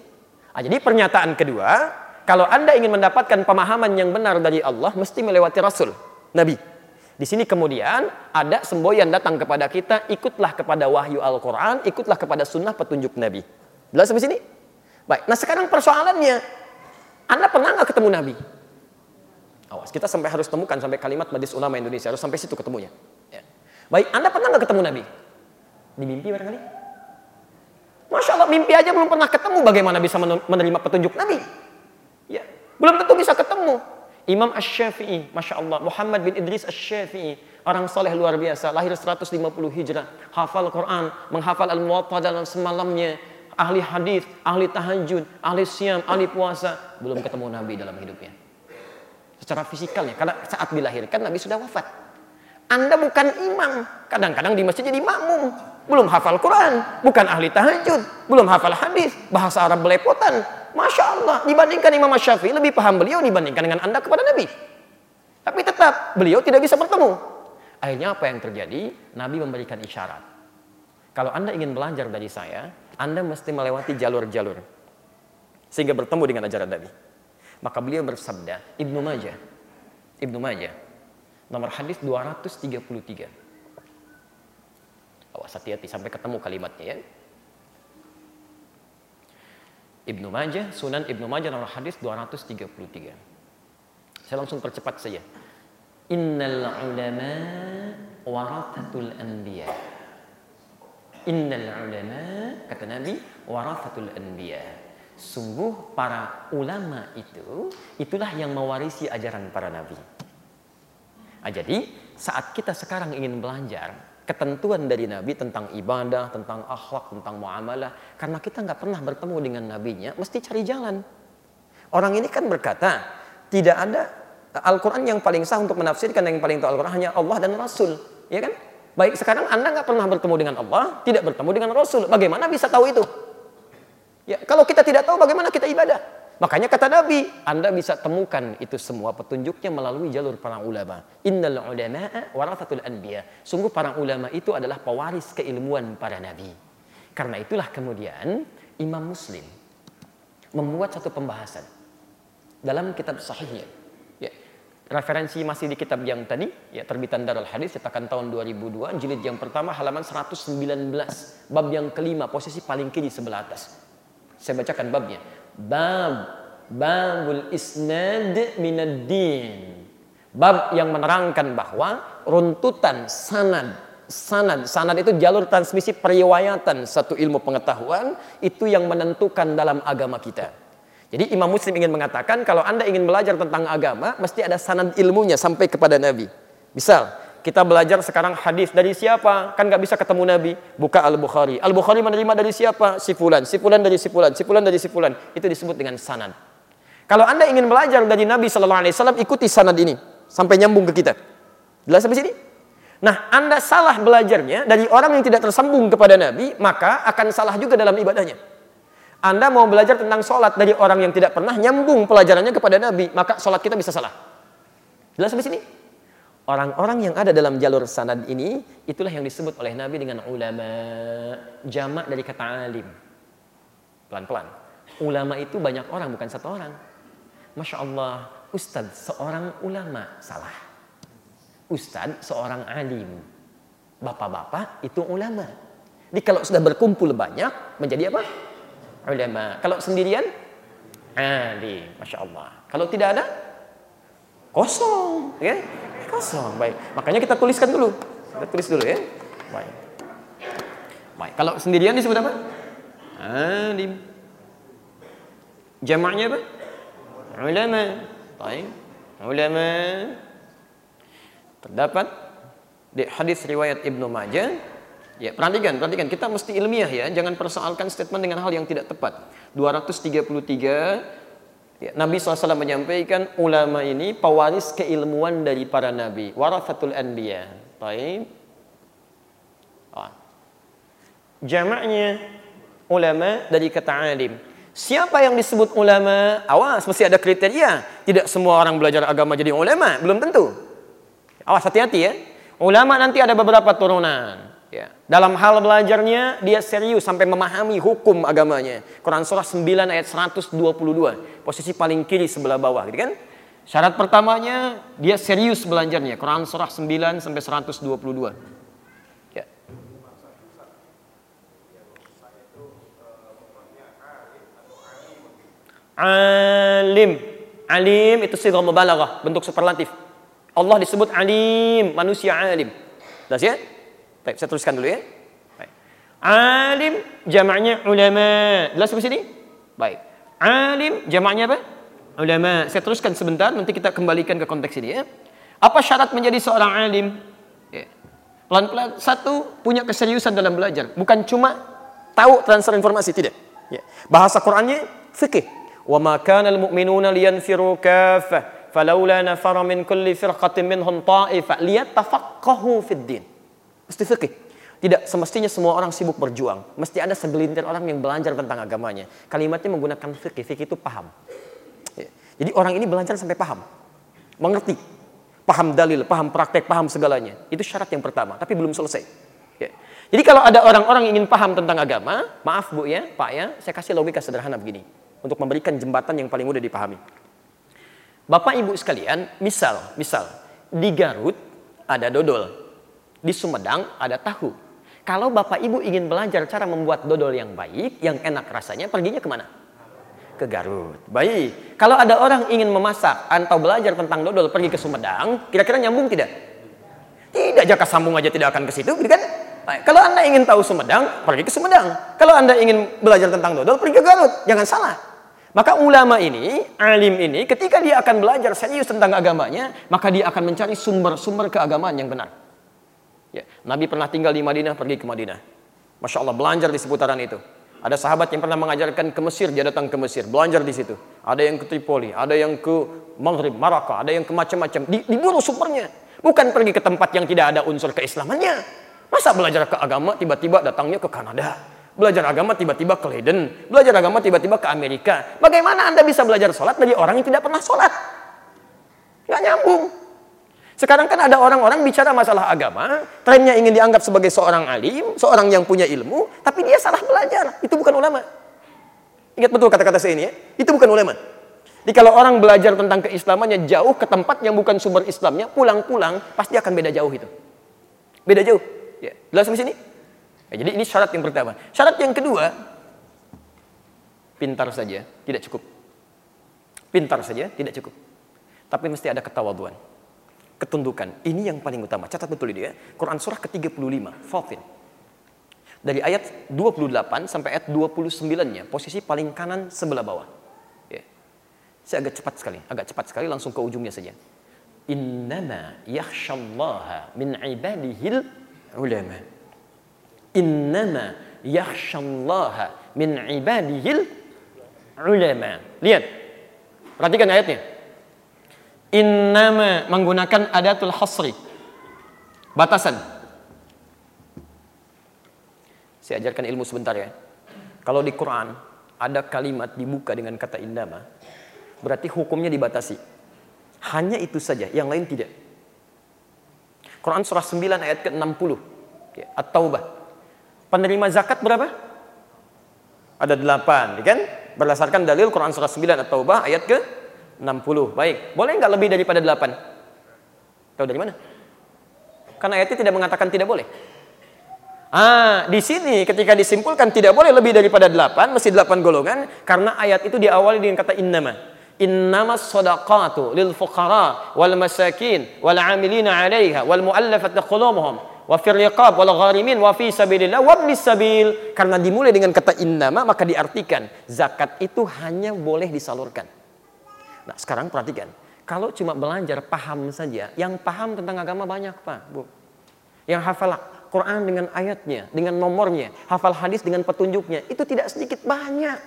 Ah, jadi pernyataan kedua, kalau Anda ingin mendapatkan pemahaman yang benar dari Allah, mesti melewati Rasul, Nabi. Di sini kemudian ada semboyan datang kepada kita, ikutlah kepada wahyu Al-Quran, ikutlah kepada sunnah petunjuk Nabi. Jelas sampai sini? Baik, nah sekarang persoalannya, Anda pernah nggak ketemu Nabi? Awas, kita sampai harus temukan sampai kalimat Majlis Ulama Indonesia, harus sampai situ ketemunya. Baik, Anda pernah nggak ketemu Nabi? Di mimpi barangkali? Masya Allah, mimpi aja belum pernah ketemu, bagaimana bisa menerima petunjuk Nabi? Ya, belum tentu bisa ketemu. Imam Ash-Syafi'i, Masya Allah, Muhammad bin Idris Ash-Syafi'i, orang soleh luar biasa, lahir 150 hijrah, hafal Quran, menghafal Al-Muwatta dalam semalamnya, ahli hadis, ahli tahajud, ahli siam, ahli puasa, belum ketemu Nabi dalam hidupnya. Secara fisikalnya, karena saat dilahirkan Nabi sudah wafat. Anda bukan imam, kadang-kadang di masjid jadi makmum, belum hafal Quran, bukan ahli tahajud, belum hafal hadis, bahasa Arab belepotan, Masya Allah, dibandingkan Imam Syafi'i lebih paham beliau dibandingkan dengan Anda kepada Nabi. Tapi tetap beliau tidak bisa bertemu. Akhirnya apa yang terjadi? Nabi memberikan isyarat. Kalau Anda ingin belajar dari saya, Anda mesti melewati jalur-jalur. Sehingga bertemu dengan ajaran Nabi. Maka beliau bersabda, Ibnu Majah. Ibnu Majah. Nomor hadis 233. Awas hati-hati sampai ketemu kalimatnya ya. Ibnu Majah, Sunan Ibnu Majah nomor hadis 233. Saya langsung percepat saja. Innal ulama warathatul anbiya. Innal ulama kata Nabi warathatul anbiya. Sungguh para ulama itu itulah yang mewarisi ajaran para nabi. Nah, jadi saat kita sekarang ingin belajar ketentuan dari Nabi tentang ibadah, tentang akhlak, tentang muamalah. Karena kita nggak pernah bertemu dengan Nabinya, mesti cari jalan. Orang ini kan berkata, tidak ada Al-Quran yang paling sah untuk menafsirkan yang paling tahu Al-Quran hanya Allah dan Rasul. Ya kan? Baik, sekarang Anda nggak pernah bertemu dengan Allah, tidak bertemu dengan Rasul. Bagaimana bisa tahu itu? Ya, kalau kita tidak tahu bagaimana kita ibadah? Makanya kata Nabi, Anda bisa temukan itu semua petunjuknya melalui jalur para ulama. Innal ulama'a warathatul anbiya. Sungguh para ulama itu adalah pewaris keilmuan para nabi. Karena itulah kemudian Imam Muslim membuat satu pembahasan dalam kitab sahihnya. Ya, referensi masih di kitab yang tadi, ya terbitan Darul Hadis cetakan tahun 2002, jilid yang pertama halaman 119, bab yang kelima, posisi paling kiri sebelah atas. Saya bacakan babnya bab babul isnad minad din. Bab yang menerangkan bahwa runtutan sanad sanad sanad itu jalur transmisi periwayatan satu ilmu pengetahuan itu yang menentukan dalam agama kita. Jadi Imam Muslim ingin mengatakan kalau Anda ingin belajar tentang agama mesti ada sanad ilmunya sampai kepada Nabi. Misal kita belajar sekarang hadis dari siapa? Kan nggak bisa ketemu Nabi. Buka Al Bukhari. Al Bukhari menerima dari siapa? Sifulan. Sifulan dari sifulan. Sifulan dari sifulan. Itu disebut dengan sanad. Kalau anda ingin belajar dari Nabi Shallallahu Alaihi Wasallam, ikuti sanad ini sampai nyambung ke kita. Jelas sampai sini? Nah, anda salah belajarnya dari orang yang tidak tersambung kepada Nabi, maka akan salah juga dalam ibadahnya. Anda mau belajar tentang sholat dari orang yang tidak pernah nyambung pelajarannya kepada Nabi, maka sholat kita bisa salah. Jelas sampai sini? Orang-orang yang ada dalam jalur sanad ini itulah yang disebut oleh Nabi dengan ulama jamak dari kata alim. Pelan-pelan. Ulama itu banyak orang bukan satu orang. Masya Allah, Ustadz seorang ulama salah. Ustadz seorang alim. Bapak-bapak itu ulama. Jadi kalau sudah berkumpul banyak menjadi apa? Ulama. Kalau sendirian alim. Masya Allah. Kalau tidak ada kosong. Ya? Kosong. Baik. Makanya kita tuliskan dulu. Kita tulis dulu ya. Baik. Baik. Kalau sendirian disebut apa? Alim. Jamaknya apa? Ulama. Baik. Ulama. Terdapat di hadis riwayat Ibnu Majah Ya, perhatikan, perhatikan. Kita mesti ilmiah ya. Jangan persoalkan statement dengan hal yang tidak tepat. 233 Ya, Nabi SAW menyampaikan ulama ini pewaris keilmuan dari para nabi. Warathatul anbiya. Baik. jamaknya ulama dari kata alim. Siapa yang disebut ulama? Awas, mesti ada kriteria. Tidak semua orang belajar agama jadi ulama, belum tentu. Awas hati-hati ya. Ulama nanti ada beberapa turunan. Ya. Dalam hal belajarnya dia serius sampai memahami hukum agamanya. Quran surah 9 ayat 122. Posisi paling kiri sebelah bawah gitu kan? Syarat pertamanya dia serius belajarnya. Quran surah 9 sampai 122. Ya. Alim. Alim itu sighah mubalaghah, bentuk superlatif. Allah disebut alim, manusia alim. Jelas ya? Baik, saya tuliskan dulu ya. Baik. Alim jamaknya ulama. Jelas sampai sini? Baik. Alim jamaknya apa? Ulama. Saya teruskan sebentar nanti kita kembalikan ke konteks ini ya. Apa syarat menjadi seorang alim? Ya. Pelan-pelan satu punya keseriusan dalam belajar, bukan cuma tahu transfer informasi tidak. Ya. Bahasa Qur'annya fikih. Wa ma kana al-mu'minuna liyanfiru kaffah falaula nafara min kulli firqatin minhum ta'ifah liyatafaqahu fid din. Mesti fikih. Tidak semestinya semua orang sibuk berjuang. Mesti ada segelintir orang yang belajar tentang agamanya. Kalimatnya menggunakan fikih. Fikih itu paham. Ya. Jadi orang ini belajar sampai paham. Mengerti. Paham dalil, paham praktek, paham segalanya. Itu syarat yang pertama. Tapi belum selesai. Ya. Jadi kalau ada orang-orang ingin paham tentang agama, maaf bu ya, pak ya, saya kasih logika sederhana begini. Untuk memberikan jembatan yang paling mudah dipahami. Bapak ibu sekalian, misal, misal, di Garut ada dodol. Di Sumedang ada tahu. Kalau Bapak Ibu ingin belajar cara membuat dodol yang baik, yang enak rasanya, perginya ke mana? Ke Garut. Baik. Kalau ada orang ingin memasak atau belajar tentang dodol pergi ke Sumedang, kira-kira nyambung tidak? Tidak, jaka sambung aja tidak akan ke situ, gitu kan? Kalau Anda ingin tahu Sumedang, pergi ke Sumedang. Kalau Anda ingin belajar tentang dodol, pergi ke Garut. Jangan salah. Maka ulama ini, alim ini, ketika dia akan belajar serius tentang agamanya, maka dia akan mencari sumber-sumber keagamaan yang benar. Ya, Nabi pernah tinggal di Madinah, pergi ke Madinah. Masya Allah, belajar di seputaran itu. Ada sahabat yang pernah mengajarkan ke Mesir, dia datang ke Mesir, belajar di situ. Ada yang ke Tripoli, ada yang ke Maghrib, Maraka, ada yang ke macam-macam. Di, diburu sumbernya. Bukan pergi ke tempat yang tidak ada unsur keislamannya. Masa belajar ke agama tiba-tiba datangnya ke Kanada? Belajar agama tiba-tiba ke Leiden. Belajar agama tiba-tiba ke Amerika. Bagaimana Anda bisa belajar sholat dari orang yang tidak pernah sholat? Gak nyambung. Sekarang kan ada orang-orang bicara masalah agama, trennya ingin dianggap sebagai seorang alim, seorang yang punya ilmu, tapi dia salah belajar. Itu bukan ulama. Ingat betul kata-kata saya ini ya. Itu bukan ulama. Jadi kalau orang belajar tentang keislamannya jauh ke tempat yang bukan sumber Islamnya, pulang-pulang pasti akan beda jauh itu. Beda jauh. Ya, jelas sampai sini? Ya, jadi ini syarat yang pertama. Syarat yang kedua, pintar saja tidak cukup. Pintar saja tidak cukup. Tapi mesti ada ketawaduan ketundukan. Ini yang paling utama. Catat betul ini ya. Quran surah ke-35, Fatin. Dari ayat 28 sampai ayat 29-nya, posisi paling kanan sebelah bawah. Ya. Saya agak cepat sekali, agak cepat sekali langsung ke ujungnya saja. Innama yakhshallaha min ibadihil ulama. Innama yakhshallaha min ibadihil ulama. Lihat. Perhatikan ayatnya. Innama menggunakan adatul hasri. Batasan. Saya ajarkan ilmu sebentar ya. Kalau di Quran ada kalimat dibuka dengan kata innama, berarti hukumnya dibatasi. Hanya itu saja, yang lain tidak. Quran surah 9 ayat ke-60. Ya, At-Taubah. Penerima zakat berapa? Ada delapan, ya kan? Berdasarkan dalil Quran surah 9 At-Taubah ayat ke 60. Baik. Boleh nggak lebih daripada 8? Tahu dari mana? Karena ayatnya tidak mengatakan tidak boleh. Ah, di sini ketika disimpulkan tidak boleh lebih daripada 8, mesti 8 golongan karena ayat itu diawali dengan kata innama. Innama sadaqatu lil fuqara wal masakin wal amilina 'alaiha wal mu'allafati qulubuhum wa fir riqab wal gharimin wa fi sabilillah wa sabil. Karena dimulai dengan kata innama maka diartikan zakat itu hanya boleh disalurkan Nah sekarang perhatikan, kalau cuma belajar paham saja, yang paham tentang agama banyak Pak, Bu. Yang hafal Quran dengan ayatnya, dengan nomornya, hafal hadis dengan petunjuknya, itu tidak sedikit banyak.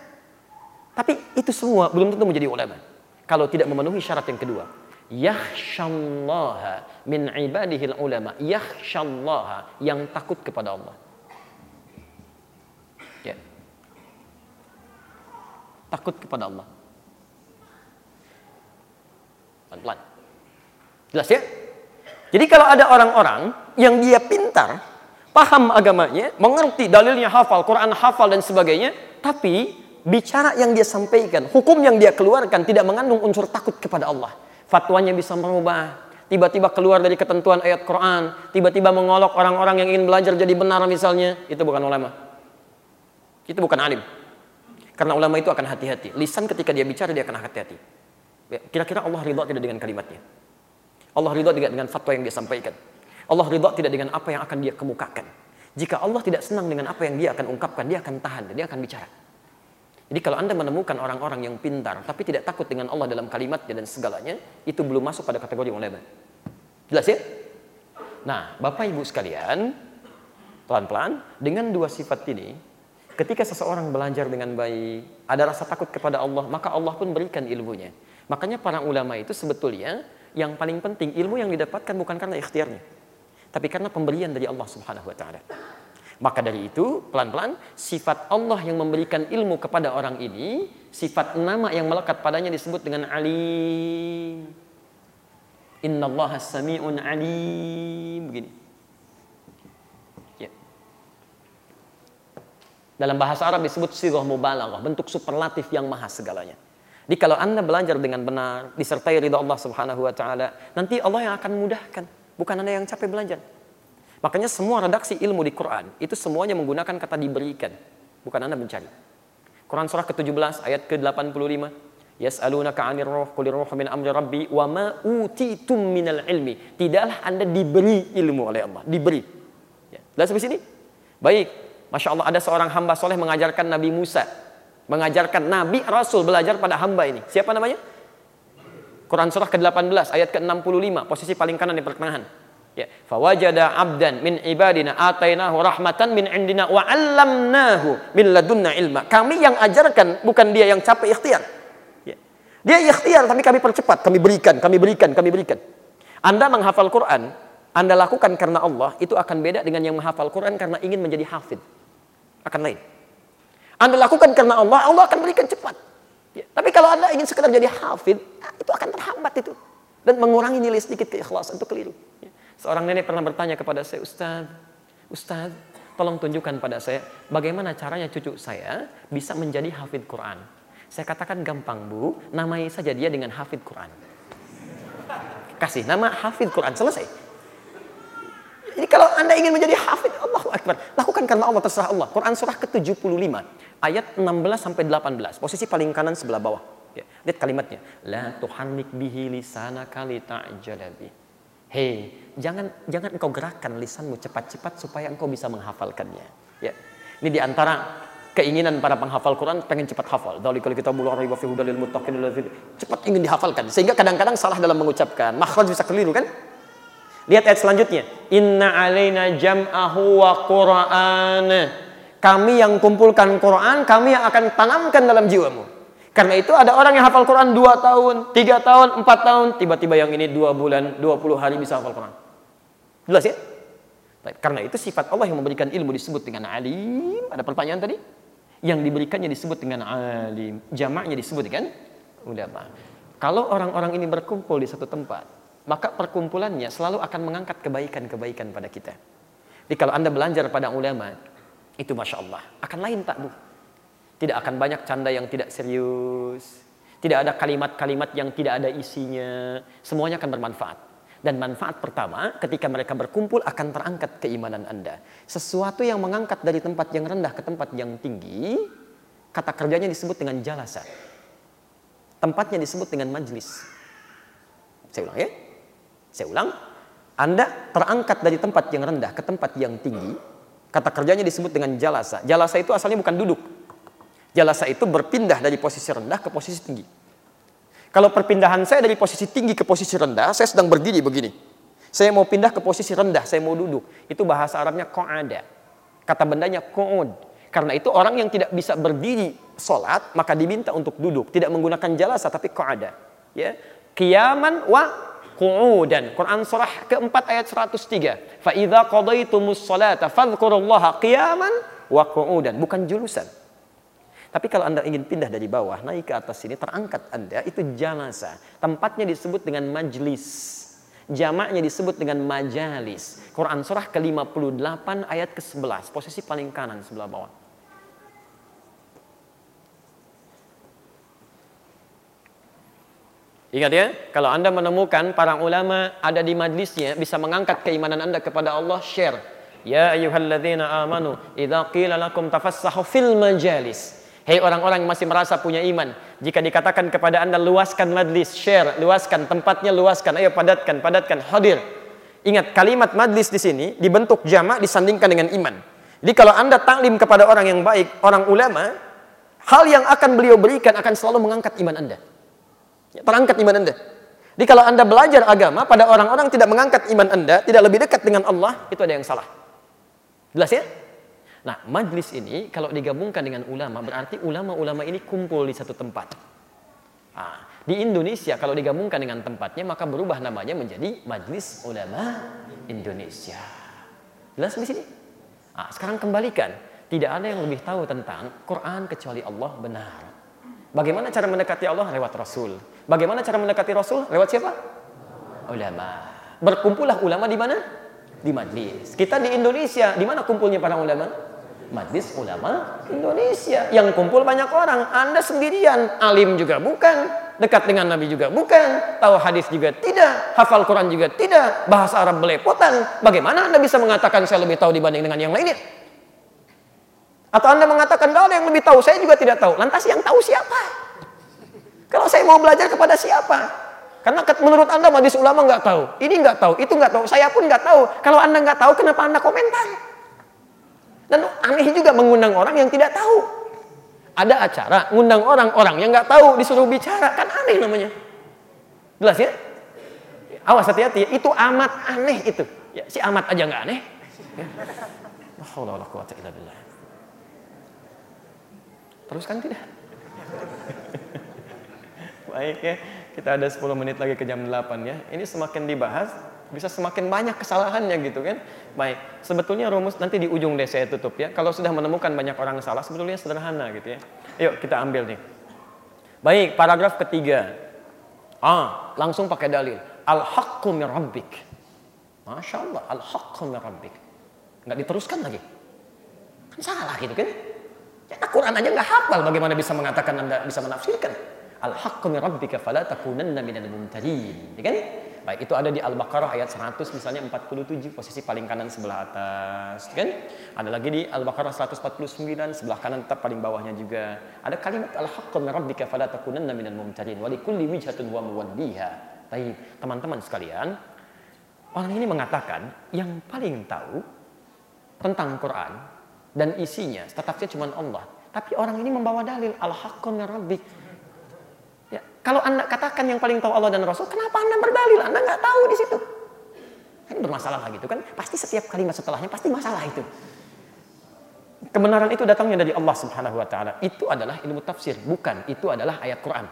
Tapi itu semua belum tentu menjadi ulama. Kalau tidak memenuhi syarat yang kedua. Yakhshallaha min ibadihil ulama. Yakhshallaha yang takut kepada Allah. Ya. Takut kepada Allah. Pelan-pelan. Jelas ya? Jadi kalau ada orang-orang yang dia pintar, paham agamanya, mengerti dalilnya hafal, Quran hafal dan sebagainya, tapi bicara yang dia sampaikan, hukum yang dia keluarkan tidak mengandung unsur takut kepada Allah. Fatwanya bisa merubah, tiba-tiba keluar dari ketentuan ayat Quran, tiba-tiba mengolok orang-orang yang ingin belajar jadi benar misalnya, itu bukan ulama. Itu bukan alim. Karena ulama itu akan hati-hati. Lisan ketika dia bicara dia akan hati-hati. Kira-kira Allah ridho tidak dengan kalimatnya? Allah ridho tidak dengan fatwa yang dia sampaikan. Allah ridho tidak dengan apa yang akan dia kemukakan. Jika Allah tidak senang dengan apa yang dia akan ungkapkan, dia akan tahan dan dia akan bicara. Jadi kalau Anda menemukan orang-orang yang pintar tapi tidak takut dengan Allah dalam kalimatnya dan segalanya, itu belum masuk pada kategori ulama. Jelas ya? Nah, Bapak Ibu sekalian, pelan-pelan dengan dua sifat ini, ketika seseorang belajar dengan baik, ada rasa takut kepada Allah, maka Allah pun berikan ilmunya. Makanya para ulama itu sebetulnya yang paling penting ilmu yang didapatkan bukan karena ikhtiarnya, tapi karena pemberian dari Allah Subhanahu wa taala. Maka dari itu, pelan-pelan sifat Allah yang memberikan ilmu kepada orang ini, sifat nama yang melekat padanya disebut dengan alim. Innallaha sami'un alim. Begini. Ya. Dalam bahasa Arab disebut sirah mubalaghah, bentuk superlatif yang maha segalanya. Jadi kalau Anda belajar dengan benar, disertai ridha Allah Subhanahu wa taala, nanti Allah yang akan mudahkan, bukan Anda yang capek belajar. Makanya semua redaksi ilmu di Quran itu semuanya menggunakan kata diberikan, bukan Anda mencari. Quran surah ke-17 ayat ke-85. Yas'alunaka 'anir ruh qul ruh min amri rabbi wa ma utitum minal ilmi. Tidaklah Anda diberi ilmu oleh Allah, diberi. Ya. Dan sampai sini? Baik. Masya Allah ada seorang hamba soleh mengajarkan Nabi Musa mengajarkan Nabi Rasul belajar pada hamba ini. Siapa namanya? Quran surah ke-18 ayat ke-65, posisi paling kanan di pertengahan. Ya, fawajada 'abdan min ibadina atainahu rahmatan min indina wa 'allamnahu min ladunna ilma. Kami yang ajarkan, bukan dia yang capek ikhtiar. Ya. Dia ikhtiar tapi kami percepat, kami berikan, kami berikan, kami berikan. Anda menghafal Quran, Anda lakukan karena Allah, itu akan beda dengan yang menghafal Quran karena ingin menjadi hafid. Akan lain. Anda lakukan karena Allah, Allah akan berikan cepat. Ya. Tapi kalau Anda ingin sekedar jadi hafid, ya, itu akan terhambat itu. Dan mengurangi nilai sedikit keikhlasan, itu keliru. Ya. Seorang nenek pernah bertanya kepada saya, Ustaz, Ustaz, tolong tunjukkan pada saya bagaimana caranya cucu saya bisa menjadi hafid Quran. Saya katakan gampang bu, namai saja dia dengan hafid Quran. Kasih nama hafid Quran, selesai. Jadi kalau Anda ingin menjadi hafid, Allahu Akbar. Lakukan karena Allah, terserah Allah. Quran surah ke-75, ayat 16 sampai 18. Posisi paling kanan sebelah bawah. Ya, lihat kalimatnya. La tuhannik bihi lisana kali ta'jalabi. Hei, jangan jangan engkau gerakkan lisanmu cepat-cepat supaya engkau bisa menghafalkannya. Ya. Ini di antara keinginan para penghafal Quran pengen cepat hafal. Dari kalau kita mulai riba fi hudalil muttaqin cepat ingin dihafalkan sehingga kadang-kadang salah dalam mengucapkan. Makhraj bisa keliru kan? Lihat ayat selanjutnya. Inna alaina jam'ahu wa Qur'an. Kami yang kumpulkan Quran, kami yang akan tanamkan dalam jiwamu. Karena itu ada orang yang hafal Quran 2 tahun, 3 tahun, 4 tahun, tiba-tiba yang ini 2 bulan, 20 hari bisa hafal Quran. Jelas ya? Karena itu sifat Allah yang memberikan ilmu disebut dengan alim. Ada pertanyaan tadi? Yang diberikannya disebut dengan alim. Jamaknya disebut dengan ulama. Kalau orang-orang ini berkumpul di satu tempat, maka perkumpulannya selalu akan mengangkat kebaikan-kebaikan pada kita. Jadi kalau Anda belajar pada ulama, itu Masya Allah, akan lain tak Bu? Tidak akan banyak canda yang tidak serius, tidak ada kalimat-kalimat yang tidak ada isinya, semuanya akan bermanfaat. Dan manfaat pertama, ketika mereka berkumpul akan terangkat keimanan Anda. Sesuatu yang mengangkat dari tempat yang rendah ke tempat yang tinggi, kata kerjanya disebut dengan jalasa. Tempatnya disebut dengan majlis. Saya ulang ya. Saya ulang, Anda terangkat dari tempat yang rendah ke tempat yang tinggi. Kata kerjanya disebut dengan jalasa. Jalasa itu asalnya bukan duduk. Jalasa itu berpindah dari posisi rendah ke posisi tinggi. Kalau perpindahan saya dari posisi tinggi ke posisi rendah, saya sedang berdiri begini. Saya mau pindah ke posisi rendah, saya mau duduk. Itu bahasa Arabnya ada. Kata bendanya qu'ud. Karena itu orang yang tidak bisa berdiri sholat, maka diminta untuk duduk. Tidak menggunakan jalasa, tapi ada. Ya. Kiaman wa qu'udan. Quran surah keempat ayat 103. Fa idza qadaitumus salata fadhkurullaha qiyaman wa qu'udan, bukan julusan. Tapi kalau Anda ingin pindah dari bawah, naik ke atas sini, terangkat Anda, itu jalasa. Tempatnya disebut dengan majlis. Jamaknya disebut dengan majalis. Quran surah ke-58 ayat ke-11, posisi paling kanan sebelah bawah. Ingat ya, kalau Anda menemukan para ulama ada di majlisnya bisa mengangkat keimanan Anda kepada Allah, share. Ya ayyuhalladzina amanu, idza qila lakum tafassahu fil majalis. Hei orang-orang yang masih merasa punya iman, jika dikatakan kepada Anda luaskan majlis, share, luaskan tempatnya, luaskan, ayo padatkan, padatkan, hadir. Ingat kalimat majlis di sini dibentuk jamak disandingkan dengan iman. Jadi kalau Anda taklim kepada orang yang baik, orang ulama, hal yang akan beliau berikan akan selalu mengangkat iman Anda. Terangkat iman Anda. Jadi kalau Anda belajar agama pada orang-orang tidak mengangkat iman Anda, tidak lebih dekat dengan Allah, itu ada yang salah. Jelas ya? Nah, majlis ini kalau digabungkan dengan ulama, berarti ulama-ulama ini kumpul di satu tempat. Nah, di Indonesia kalau digabungkan dengan tempatnya, maka berubah namanya menjadi Majlis Ulama Indonesia. Jelas di sini? Nah, sekarang kembalikan. Tidak ada yang lebih tahu tentang Quran kecuali Allah benar. Bagaimana cara mendekati Allah? Lewat Rasul. Bagaimana cara mendekati Rasul? Lewat siapa? Ulama. Berkumpullah ulama di mana? Di majlis. Kita di Indonesia, di mana kumpulnya para ulama? Majlis Ulama Indonesia. Yang kumpul banyak orang. Anda sendirian. Alim juga bukan. Dekat dengan Nabi juga bukan. Tahu hadis juga tidak. Hafal Quran juga tidak. Bahasa Arab belepotan. Bagaimana Anda bisa mengatakan saya lebih tahu dibanding dengan yang lainnya? Atau Anda mengatakan kalau ada yang lebih tahu, saya juga tidak tahu. Lantas yang tahu siapa? Kalau saya mau belajar kepada siapa? Karena menurut Anda majlis ulama nggak tahu, ini nggak tahu, itu nggak tahu, saya pun nggak tahu. Kalau Anda nggak tahu, kenapa Anda komentar? Dan aneh juga mengundang orang yang tidak tahu. Ada acara, ngundang orang-orang yang nggak tahu disuruh bicara, kan aneh namanya. Jelas ya? Awas hati-hati, itu amat aneh itu. Ya, si amat aja nggak aneh. Ya. Teruskan tidak? Baik ya, kita ada 10 menit lagi ke jam 8 ya. Ini semakin dibahas, bisa semakin banyak kesalahannya gitu kan. Baik, sebetulnya rumus nanti di ujung deh saya tutup ya. Kalau sudah menemukan banyak orang salah, sebetulnya sederhana gitu ya. Yuk kita ambil nih. Baik, paragraf ketiga. Ah, langsung pakai dalil. Al-haqqu min rabbik. Masya Allah, al-haqqu min rabbik. Nggak diteruskan lagi. Kan salah gitu kan. Ya, Quran aja nggak hafal bagaimana bisa mengatakan Anda bisa menafsirkan al-haqqu min rabbika fala takunanna minal mumtarin. Ya kan? Baik, itu ada di Al-Baqarah ayat 100 misalnya 47 posisi paling kanan sebelah atas, ya kan? Ada lagi di Al-Baqarah 149 sebelah kanan tetap paling bawahnya juga. Ada kalimat al-haqqu min rabbika fala takunanna minal mumtarin wa likulli wijhatun huwa muwalliha. Baik, teman-teman sekalian, orang ini mengatakan yang paling tahu tentang Quran dan isinya, tetapnya cuma Allah. Tapi orang ini membawa dalil al-haqqu rabbik kalau Anda katakan yang paling tahu Allah dan Rasul, kenapa Anda berdalil? Anda nggak tahu di situ. Ini bermasalah lah gitu kan. Pasti setiap kalimat setelahnya pasti masalah itu. Kebenaran itu datangnya dari Allah Subhanahu wa taala. Itu adalah ilmu tafsir, bukan itu adalah ayat Quran.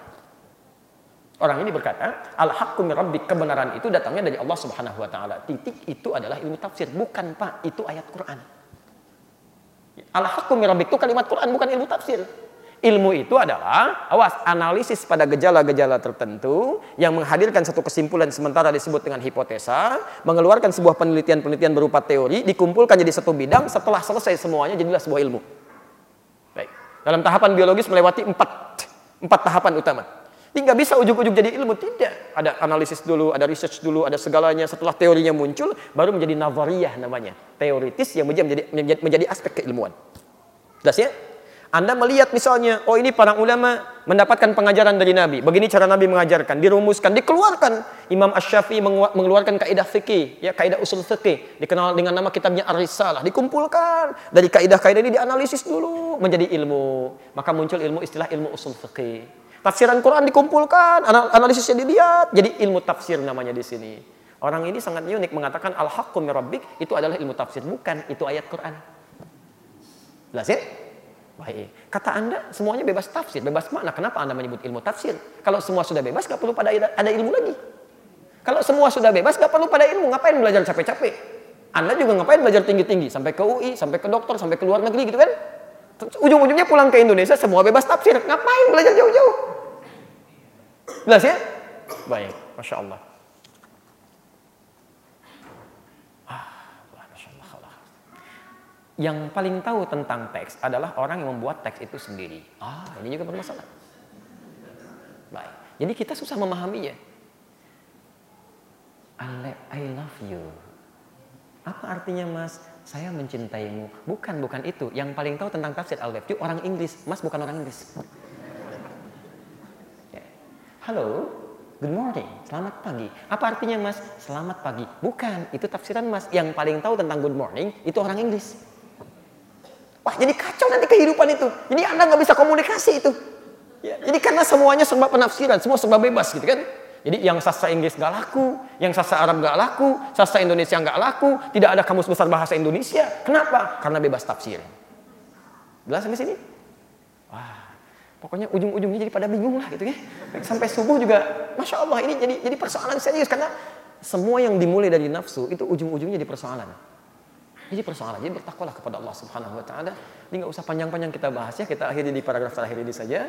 Orang ini berkata, al-haqqu kebenaran itu datangnya dari Allah Subhanahu wa taala. Titik itu adalah ilmu tafsir, bukan Pak, itu ayat Quran. Al-haqqu itu kalimat Quran, bukan ilmu tafsir. Ilmu itu adalah awas analisis pada gejala-gejala tertentu yang menghadirkan satu kesimpulan sementara disebut dengan hipotesa, mengeluarkan sebuah penelitian-penelitian berupa teori, dikumpulkan jadi satu bidang, setelah selesai semuanya jadilah sebuah ilmu. Baik. Dalam tahapan biologis melewati empat, empat tahapan utama. Ini bisa ujuk-ujuk jadi ilmu, tidak. Ada analisis dulu, ada research dulu, ada segalanya. Setelah teorinya muncul, baru menjadi nazariyah namanya. Teoritis yang menjadi, menjadi, menjadi aspek keilmuan. Jelas ya? Anda melihat misalnya, oh ini para ulama mendapatkan pengajaran dari Nabi. Begini cara Nabi mengajarkan, dirumuskan, dikeluarkan. Imam Ash-Syafi'i mengeluarkan kaidah fikih, ya kaidah usul fikih, dikenal dengan nama kitabnya Ar-Risalah, dikumpulkan. Dari kaidah-kaidah ini dianalisis dulu menjadi ilmu. Maka muncul ilmu istilah ilmu usul fikih. Tafsiran Quran dikumpulkan, analisisnya dilihat, jadi ilmu tafsir namanya di sini. Orang ini sangat unik mengatakan al-haqqu rabbik itu adalah ilmu tafsir, bukan itu ayat Quran. Jelas ya? Baik. Kata Anda semuanya bebas tafsir, bebas makna. Kenapa Anda menyebut ilmu tafsir? Kalau semua sudah bebas, gak perlu pada ada ilmu lagi. Kalau semua sudah bebas, gak perlu pada ilmu. Ngapain belajar capek-capek? Anda juga ngapain belajar tinggi-tinggi sampai ke UI, sampai ke dokter, sampai ke luar negeri gitu kan? Ujung-ujungnya pulang ke Indonesia semua bebas tafsir. Ngapain belajar jauh-jauh? Jelas ya? Baik, Masya Allah. yang paling tahu tentang teks adalah orang yang membuat teks itu sendiri. Ah, ini juga bermasalah. Baik. Jadi kita susah memahaminya. I love you. Apa artinya mas? Saya mencintaimu. Bukan, bukan itu. Yang paling tahu tentang tafsir love you orang Inggris. Mas bukan orang Inggris. Ya. Halo, good morning, selamat pagi. Apa artinya mas? Selamat pagi. Bukan, itu tafsiran mas. Yang paling tahu tentang good morning itu orang Inggris. Wah jadi kacau nanti kehidupan itu. Jadi Anda nggak bisa komunikasi itu. Ya, jadi karena semuanya serba penafsiran, semua serba bebas gitu kan. Jadi yang sastra Inggris nggak laku, yang sastra Arab nggak laku, sastra Indonesia nggak laku, tidak ada kamus besar bahasa Indonesia. Kenapa? Karena bebas tafsir. Jelas sampai sini? Wah, pokoknya ujung-ujungnya jadi pada bingung lah gitu ya. Sampai subuh juga, masya Allah ini jadi jadi persoalan serius karena semua yang dimulai dari nafsu itu ujung-ujungnya jadi persoalan. Jadi persoalan, jadi bertakwalah kepada Allah Subhanahu wa taala. Ini nggak usah panjang-panjang kita bahas ya, kita akhiri di paragraf terakhir ini saja.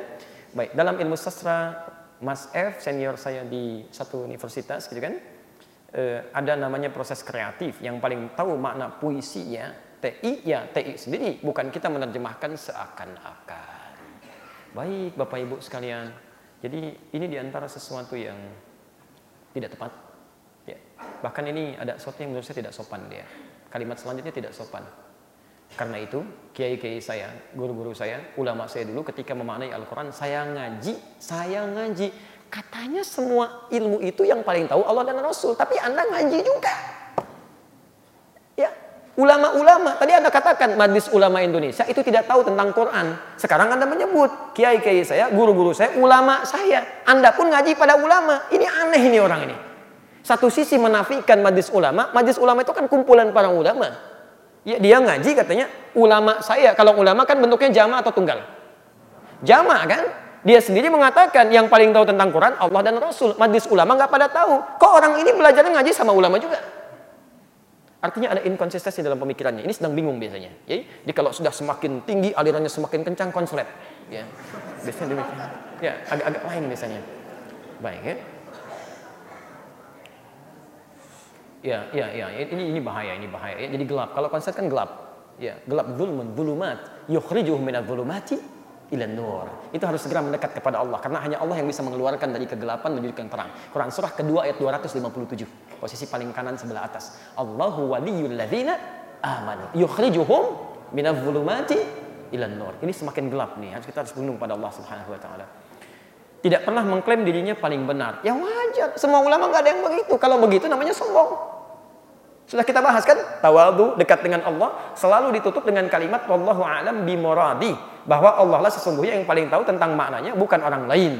Baik, dalam ilmu sastra Mas F senior saya di satu universitas gitu kan. Eh, ada namanya proses kreatif yang paling tahu makna puisi ya TI ya TI sendiri bukan kita menerjemahkan seakan-akan. Baik Bapak Ibu sekalian. Jadi ini di antara sesuatu yang tidak tepat. Ya. Bahkan ini ada sesuatu yang menurut saya tidak sopan dia kalimat selanjutnya tidak sopan. Karena itu, kiai-kiai saya, guru-guru saya, ulama saya dulu ketika memaknai Al-Quran, saya ngaji, saya ngaji. Katanya semua ilmu itu yang paling tahu Allah dan Rasul, tapi Anda ngaji juga. Ya, ulama-ulama, tadi Anda katakan Majlis Ulama Indonesia itu tidak tahu tentang Quran. Sekarang Anda menyebut kiai-kiai saya, guru-guru saya, ulama saya. Anda pun ngaji pada ulama. Ini aneh ini orang ini. Satu sisi menafikan majlis ulama, majlis ulama itu kan kumpulan para ulama. Ya, dia ngaji katanya ulama saya. Kalau ulama kan bentuknya jama atau tunggal. Jama kan? Dia sendiri mengatakan yang paling tahu tentang Quran Allah dan Rasul. Majlis ulama nggak pada tahu. Kok orang ini belajar ngaji sama ulama juga? Artinya ada inkonsistensi dalam pemikirannya. Ini sedang bingung biasanya. Ya, jadi kalau sudah semakin tinggi alirannya semakin kencang konslet. Ya, biasanya demikian. Ya, agak-agak lain biasanya. Baik ya. Ya, ya, ya. Ini ini bahaya, ini bahaya. Ya, jadi gelap. Kalau konsep kan gelap. Ya, gelap zulmun, zulumat. Yukhrijuh minadz zulumati ila nur. Itu harus segera mendekat kepada Allah karena hanya Allah yang bisa mengeluarkan dari kegelapan menuju ke terang. Quran surah kedua ayat 257. Posisi paling kanan sebelah atas. Allahu waliyul ladzina amanu. Yukhrijuhum minadz zulumati ila nur. Ini semakin gelap nih. Harus kita harus berlindung pada Allah Subhanahu wa taala tidak pernah mengklaim dirinya paling benar. Ya wajar, semua ulama nggak ada yang begitu. Kalau begitu namanya sombong. Sudah kita bahas kan? Tawadu dekat dengan Allah selalu ditutup dengan kalimat wallahu alam bimuradi bahwa Allah lah sesungguhnya yang paling tahu tentang maknanya bukan orang lain.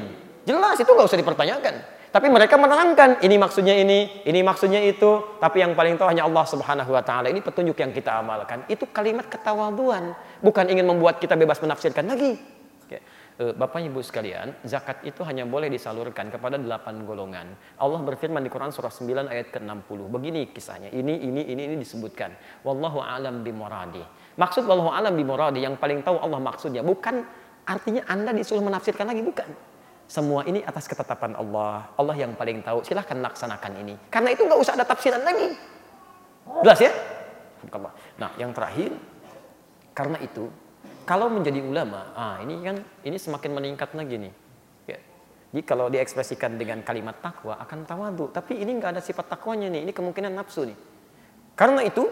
Jelas itu nggak usah dipertanyakan. Tapi mereka menerangkan ini maksudnya ini, ini maksudnya itu, tapi yang paling tahu hanya Allah Subhanahu wa taala. Ini petunjuk yang kita amalkan. Itu kalimat ketawaduan, bukan ingin membuat kita bebas menafsirkan lagi. Eh, Bapak Ibu sekalian, zakat itu hanya boleh disalurkan kepada delapan golongan. Allah berfirman di Quran surah 9 ayat ke-60. Begini kisahnya. Ini ini ini ini disebutkan. Wallahu alam bimuradi. Maksud wallahu alam bimuradi yang paling tahu Allah maksudnya bukan artinya Anda disuruh menafsirkan lagi bukan. Semua ini atas ketetapan Allah. Allah yang paling tahu. Silahkan laksanakan ini. Karena itu nggak usah ada tafsiran lagi. Jelas ya? Nah, yang terakhir karena itu kalau menjadi ulama, ah ini kan ini semakin meningkat lagi nih. Ya. Jadi kalau diekspresikan dengan kalimat takwa akan tawadu, tapi ini nggak ada sifat takwanya nih, ini kemungkinan nafsu nih. Karena itu,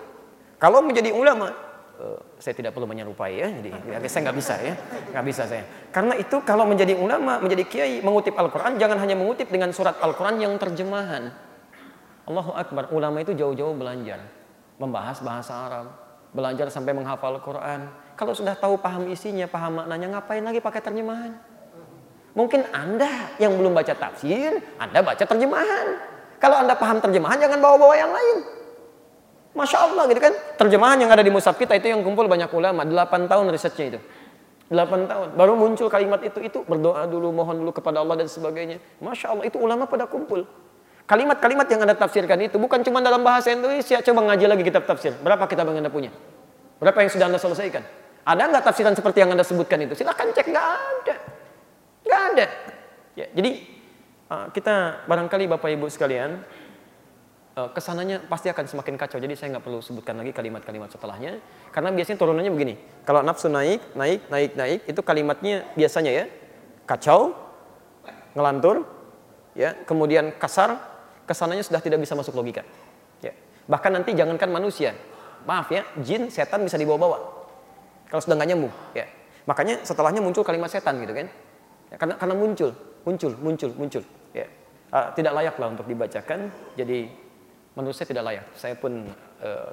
kalau menjadi ulama, uh, saya tidak perlu menyerupai ya, jadi ya, saya nggak bisa ya, nggak bisa saya. Karena itu kalau menjadi ulama, menjadi kiai, mengutip Al-Quran, jangan hanya mengutip dengan surat Al-Quran yang terjemahan. Allahu Akbar, ulama itu jauh-jauh belajar, membahas bahasa Arab, belajar sampai menghafal Quran, kalau sudah tahu paham isinya, paham maknanya, ngapain lagi pakai terjemahan? Mungkin Anda yang belum baca tafsir, Anda baca terjemahan. Kalau Anda paham terjemahan, jangan bawa-bawa yang lain. Masya Allah gitu kan. Terjemahan yang ada di musab kita itu yang kumpul banyak ulama. 8 tahun risetnya itu. 8 tahun. Baru muncul kalimat itu, itu berdoa dulu, mohon dulu kepada Allah dan sebagainya. Masya Allah, itu ulama pada kumpul. kalimat-kalimat yang Anda tafsirkan itu bukan cuma dalam bahasa Indonesia. Coba ngaji lagi kitab tafsir. Berapa kitab yang Anda punya? Berapa yang sudah Anda selesaikan? Ada nggak tafsiran seperti yang Anda sebutkan itu? Silahkan cek, nggak ada. Nggak ada. Ya, jadi uh, kita barangkali Bapak Ibu sekalian, uh, ke sananya pasti akan semakin kacau. Jadi saya nggak perlu sebutkan lagi kalimat-kalimat setelahnya. Karena biasanya turunannya begini. Kalau nafsu naik, naik, naik, naik, itu kalimatnya biasanya ya kacau, ngelantur, ya, kemudian kasar, ke sananya sudah tidak bisa masuk logika. Ya. Bahkan nanti jangankan manusia, maaf ya, jin, setan bisa dibawa-bawa. Kalau sudah nggak nyambung, ya. Makanya setelahnya muncul kalimat setan gitu kan. Ya, karena karena muncul, muncul, muncul, muncul. Ya. Uh, tidak layak lah untuk dibacakan. Jadi menurut saya tidak layak. Saya pun uh,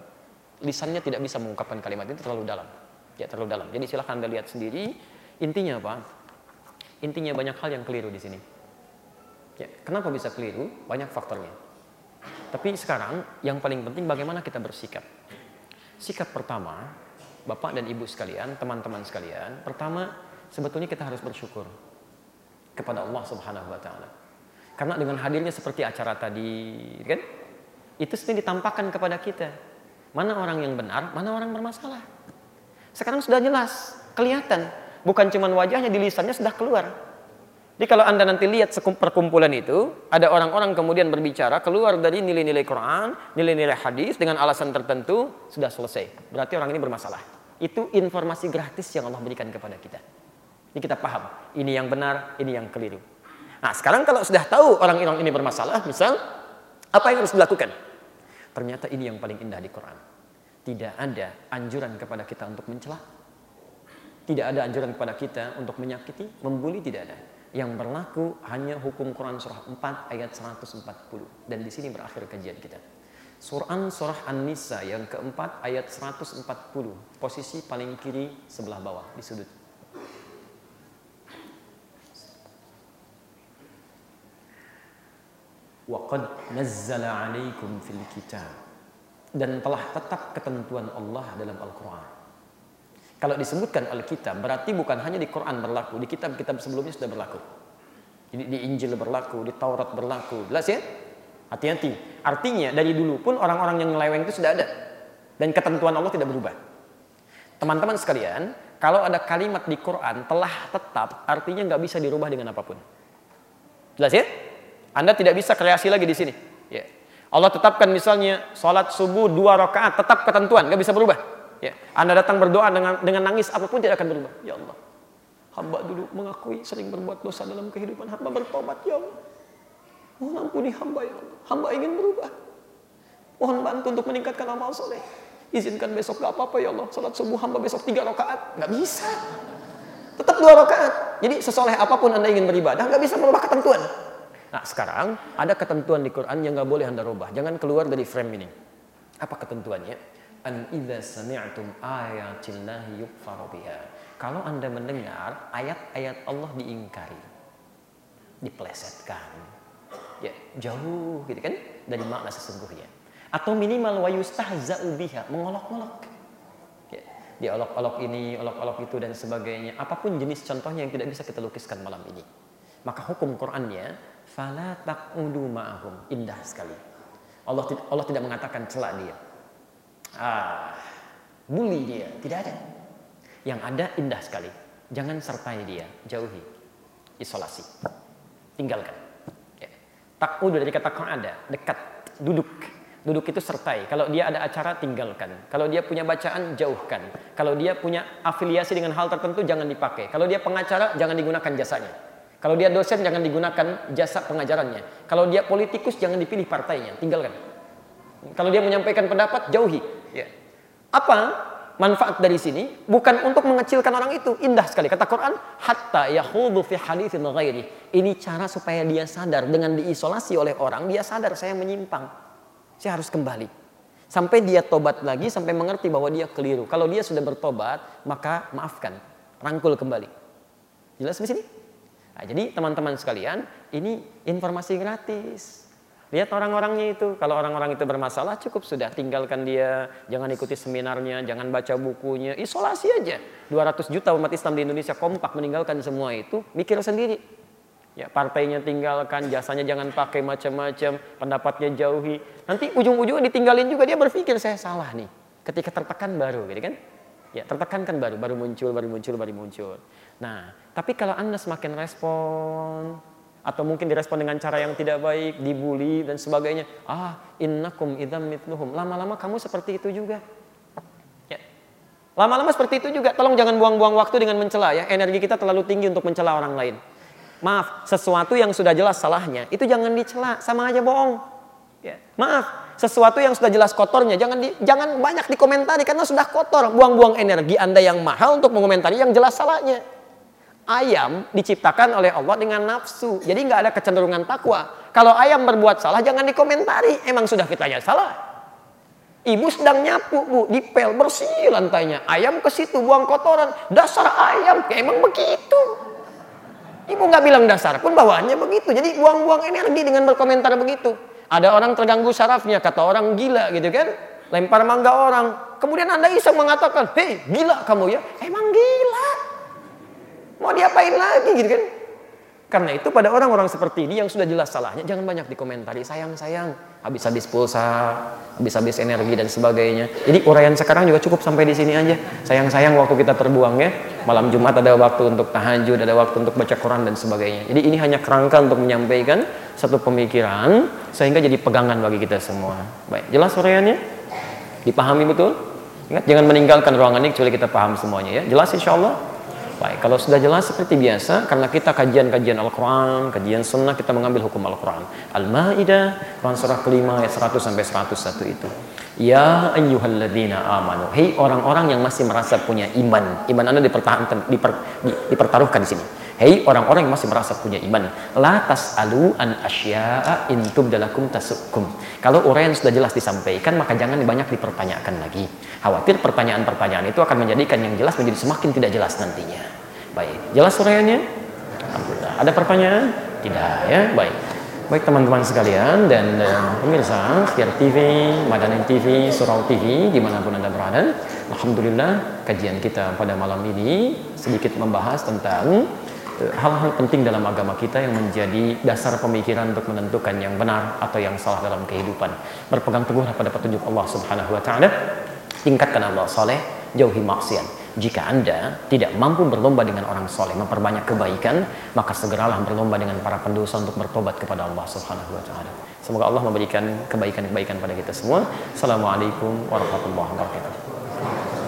lisannya tidak bisa mengungkapkan kalimat itu terlalu dalam. Ya terlalu dalam. Jadi silahkan anda lihat sendiri. Intinya apa? Intinya banyak hal yang keliru di sini. Ya, kenapa bisa keliru? Banyak faktornya. Tapi sekarang yang paling penting bagaimana kita bersikap. Sikap pertama Bapak dan Ibu sekalian, teman-teman sekalian, pertama sebetulnya kita harus bersyukur kepada Allah Subhanahu wa taala. Karena dengan hadirnya seperti acara tadi, kan? Itu sendiri ditampakkan kepada kita. Mana orang yang benar, mana orang bermasalah. Sekarang sudah jelas, kelihatan. Bukan cuma wajahnya, di lisannya sudah keluar. Jadi kalau Anda nanti lihat perkumpulan itu, ada orang-orang kemudian berbicara keluar dari nilai-nilai Quran, nilai-nilai hadis dengan alasan tertentu, sudah selesai. Berarti orang ini bermasalah. Itu informasi gratis yang Allah berikan kepada kita. Ini kita paham, ini yang benar, ini yang keliru. Nah sekarang kalau sudah tahu orang-orang ini bermasalah, misal, apa yang harus dilakukan? Ternyata ini yang paling indah di Quran. Tidak ada anjuran kepada kita untuk mencela. Tidak ada anjuran kepada kita untuk menyakiti, membuli, tidak ada yang berlaku hanya hukum Quran surah 4 ayat 140 dan di sini berakhir kajian kita. Surah surah An-Nisa yang keempat ayat 140 posisi paling kiri sebelah bawah di sudut. Waqad nazzala 'alaikum fil kitab dan telah tetap ketentuan Allah dalam Al-Qur'an kalau disebutkan Alkitab berarti bukan hanya di Quran berlaku, di kitab-kitab sebelumnya sudah berlaku. Jadi di Injil berlaku, di Taurat berlaku. Jelas ya? Hati-hati. Artinya dari dulu pun orang-orang yang nyeleweng itu sudah ada. Dan ketentuan Allah tidak berubah. Teman-teman sekalian, kalau ada kalimat di Quran telah tetap, artinya nggak bisa dirubah dengan apa pun. Jelas ya? Anda tidak bisa kreasi lagi di sini. Ya. Allah tetapkan misalnya sholat subuh dua rakaat tetap ketentuan, nggak bisa berubah. Ya, Anda datang berdoa dengan dengan nangis apa pun tidak akan berubah. Ya Allah, hamba dulu mengakui sering berbuat dosa dalam kehidupan hamba bertobat ya Allah. Mohon ampuni hamba ya Allah. Hamba ingin berubah. Mohon bantu untuk meningkatkan amal soleh. Izinkan besok gak apa-apa ya Allah. Salat subuh hamba besok tiga rakaat. Gak bisa. Tetap dua rakaat. Jadi sesoleh apa pun anda ingin beribadah, gak bisa merubah ketentuan. Nah sekarang ada ketentuan di Quran yang gak boleh anda rubah. Jangan keluar dari frame ini. Apa ketentuannya? an idza sami'tum ayatillahi yukfaru biha. Kalau Anda mendengar ayat-ayat Allah diingkari, diplesetkan, ya jauh gitu kan dari makna sesungguhnya. Atau minimal wa yustahza'u biha, mengolok-olok. Ya, diolok-olok ini, olok-olok itu dan sebagainya. Apa pun jenis contohnya yang tidak bisa kita lukiskan malam ini. Maka hukum Qur'annya fala taqudu ma'ahum. Indah sekali. Allah Allah tidak mengatakan celak dia ah, bully dia, tidak ada. Yang ada indah sekali. Jangan sertai dia, jauhi. Isolasi. Tinggalkan. Takudu dari kata ada, dekat, duduk. Duduk itu sertai. Kalau dia ada acara, tinggalkan. Kalau dia punya bacaan, jauhkan. Kalau dia punya afiliasi dengan hal tertentu, jangan dipakai. Kalau dia pengacara, jangan digunakan jasanya. Kalau dia dosen, jangan digunakan jasa pengajarannya. Kalau dia politikus, jangan dipilih partainya. Tinggalkan. Kalau dia menyampaikan pendapat, jauhi. Ya. Apa manfaat dari sini? Bukan untuk mengecilkan orang itu. Indah sekali. Kata Quran, hatta yahudu fi hadithin ghairi. Ini cara supaya dia sadar dengan diisolasi oleh orang, dia sadar saya menyimpang. Saya harus kembali. Sampai dia tobat lagi, sampai mengerti bahwa dia keliru. Kalau dia sudah bertobat, maka maafkan, rangkul kembali. Jelas di sini? Nah, jadi teman-teman sekalian, ini informasi gratis. Lihat orang-orangnya itu. Kalau orang-orang itu bermasalah cukup sudah tinggalkan dia. Jangan ikuti seminarnya, jangan baca bukunya. Isolasi aja. 200 juta umat Islam di Indonesia kompak meninggalkan semua itu. Mikir sendiri. Ya, partainya tinggalkan, jasanya jangan pakai macam-macam, pendapatnya jauhi. Nanti ujung-ujungnya ditinggalin juga dia berpikir saya salah nih. Ketika tertekan baru, gitu kan? Ya, tertekan kan baru, baru muncul, baru muncul, baru muncul. Nah, tapi kalau Anda semakin respon, atau mungkin direspon dengan cara yang tidak baik, dibully dan sebagainya. Ah, innakum idam mitluhum. Lama-lama kamu seperti itu juga. Ya. Lama-lama seperti itu juga. Tolong jangan buang-buang waktu dengan mencela ya. Energi kita terlalu tinggi untuk mencela orang lain. Maaf, sesuatu yang sudah jelas salahnya, itu jangan dicela, sama aja bohong. Ya. Maaf, sesuatu yang sudah jelas kotornya, jangan di, jangan banyak dikomentari karena sudah kotor. Buang-buang energi Anda yang mahal untuk mengomentari yang jelas salahnya. Ayam diciptakan oleh Allah dengan nafsu, jadi nggak ada kecenderungan takwa. Kalau ayam berbuat salah, jangan dikomentari. Emang sudah fitanya salah. Ibu sedang nyapu, bu, dipel, bersih lantainya. Ayam ke situ buang kotoran. Dasar ayam, ya emang begitu. Ibu nggak bilang dasar pun bawaannya begitu. Jadi buang-buang energi dengan berkomentar begitu. Ada orang terganggu sarafnya, kata orang gila gitu kan. Lempar mangga orang. Kemudian anda iseng mengatakan, hei gila kamu ya. Emang gila. Mau diapain lagi gitu kan. Karena itu pada orang-orang seperti ini yang sudah jelas salahnya, jangan banyak dikomentari. Sayang-sayang, habis-habis pulsa, habis-habis energi dan sebagainya. Jadi uraian sekarang juga cukup sampai di sini aja. Sayang-sayang waktu kita terbuang ya. Malam Jumat ada waktu untuk tahajud, ada waktu untuk baca Quran dan sebagainya. Jadi ini hanya kerangka untuk menyampaikan satu pemikiran sehingga jadi pegangan bagi kita semua. Baik, jelas uraiannya? Dipahami betul? Ingat, jangan meninggalkan ruangan ini kecuali kita paham semuanya ya. Jelas insya Allah? Baik, kalau sudah jelas seperti biasa, karena kita kajian-kajian Al-Quran, kajian Sunnah, kita mengambil hukum Al-Quran. Al-Ma'idah, Quran surah kelima, ayat 100 sampai 101 itu. Ya ayyuhalladzina amanu. Hei orang-orang yang masih merasa punya iman. Iman Anda dipertahankan, diper, di, dipertaruhkan di sini. Hei orang-orang yang masih merasa punya iman. La tas'alu an asya'a in tubdalakum tasukum. Kalau uraian sudah jelas disampaikan, maka jangan banyak dipertanyakan lagi. Khawatir pertanyaan-pertanyaan itu akan menjadikan yang jelas menjadi semakin tidak jelas nantinya. Baik, jelas uraiannya? Alhamdulillah. Ada pertanyaan? Tidak ya? Baik. Baik teman-teman sekalian dan uh, pemirsa Khiar TV, Madanin TV, Surau TV di mana pun anda berada Alhamdulillah kajian kita pada malam ini sedikit membahas tentang eh, hal-hal penting dalam agama kita yang menjadi dasar pemikiran untuk menentukan yang benar atau yang salah dalam kehidupan berpegang teguh pada petunjuk Allah Subhanahu wa taala tingkatkan Allah soleh jauhi maksiat jika Anda tidak mampu berlomba dengan orang soleh, memperbanyak kebaikan, maka segeralah berlomba dengan para pendosa untuk bertobat kepada Allah Subhanahu wa taala. Semoga Allah memberikan kebaikan-kebaikan pada kita semua. Assalamualaikum warahmatullahi wabarakatuh.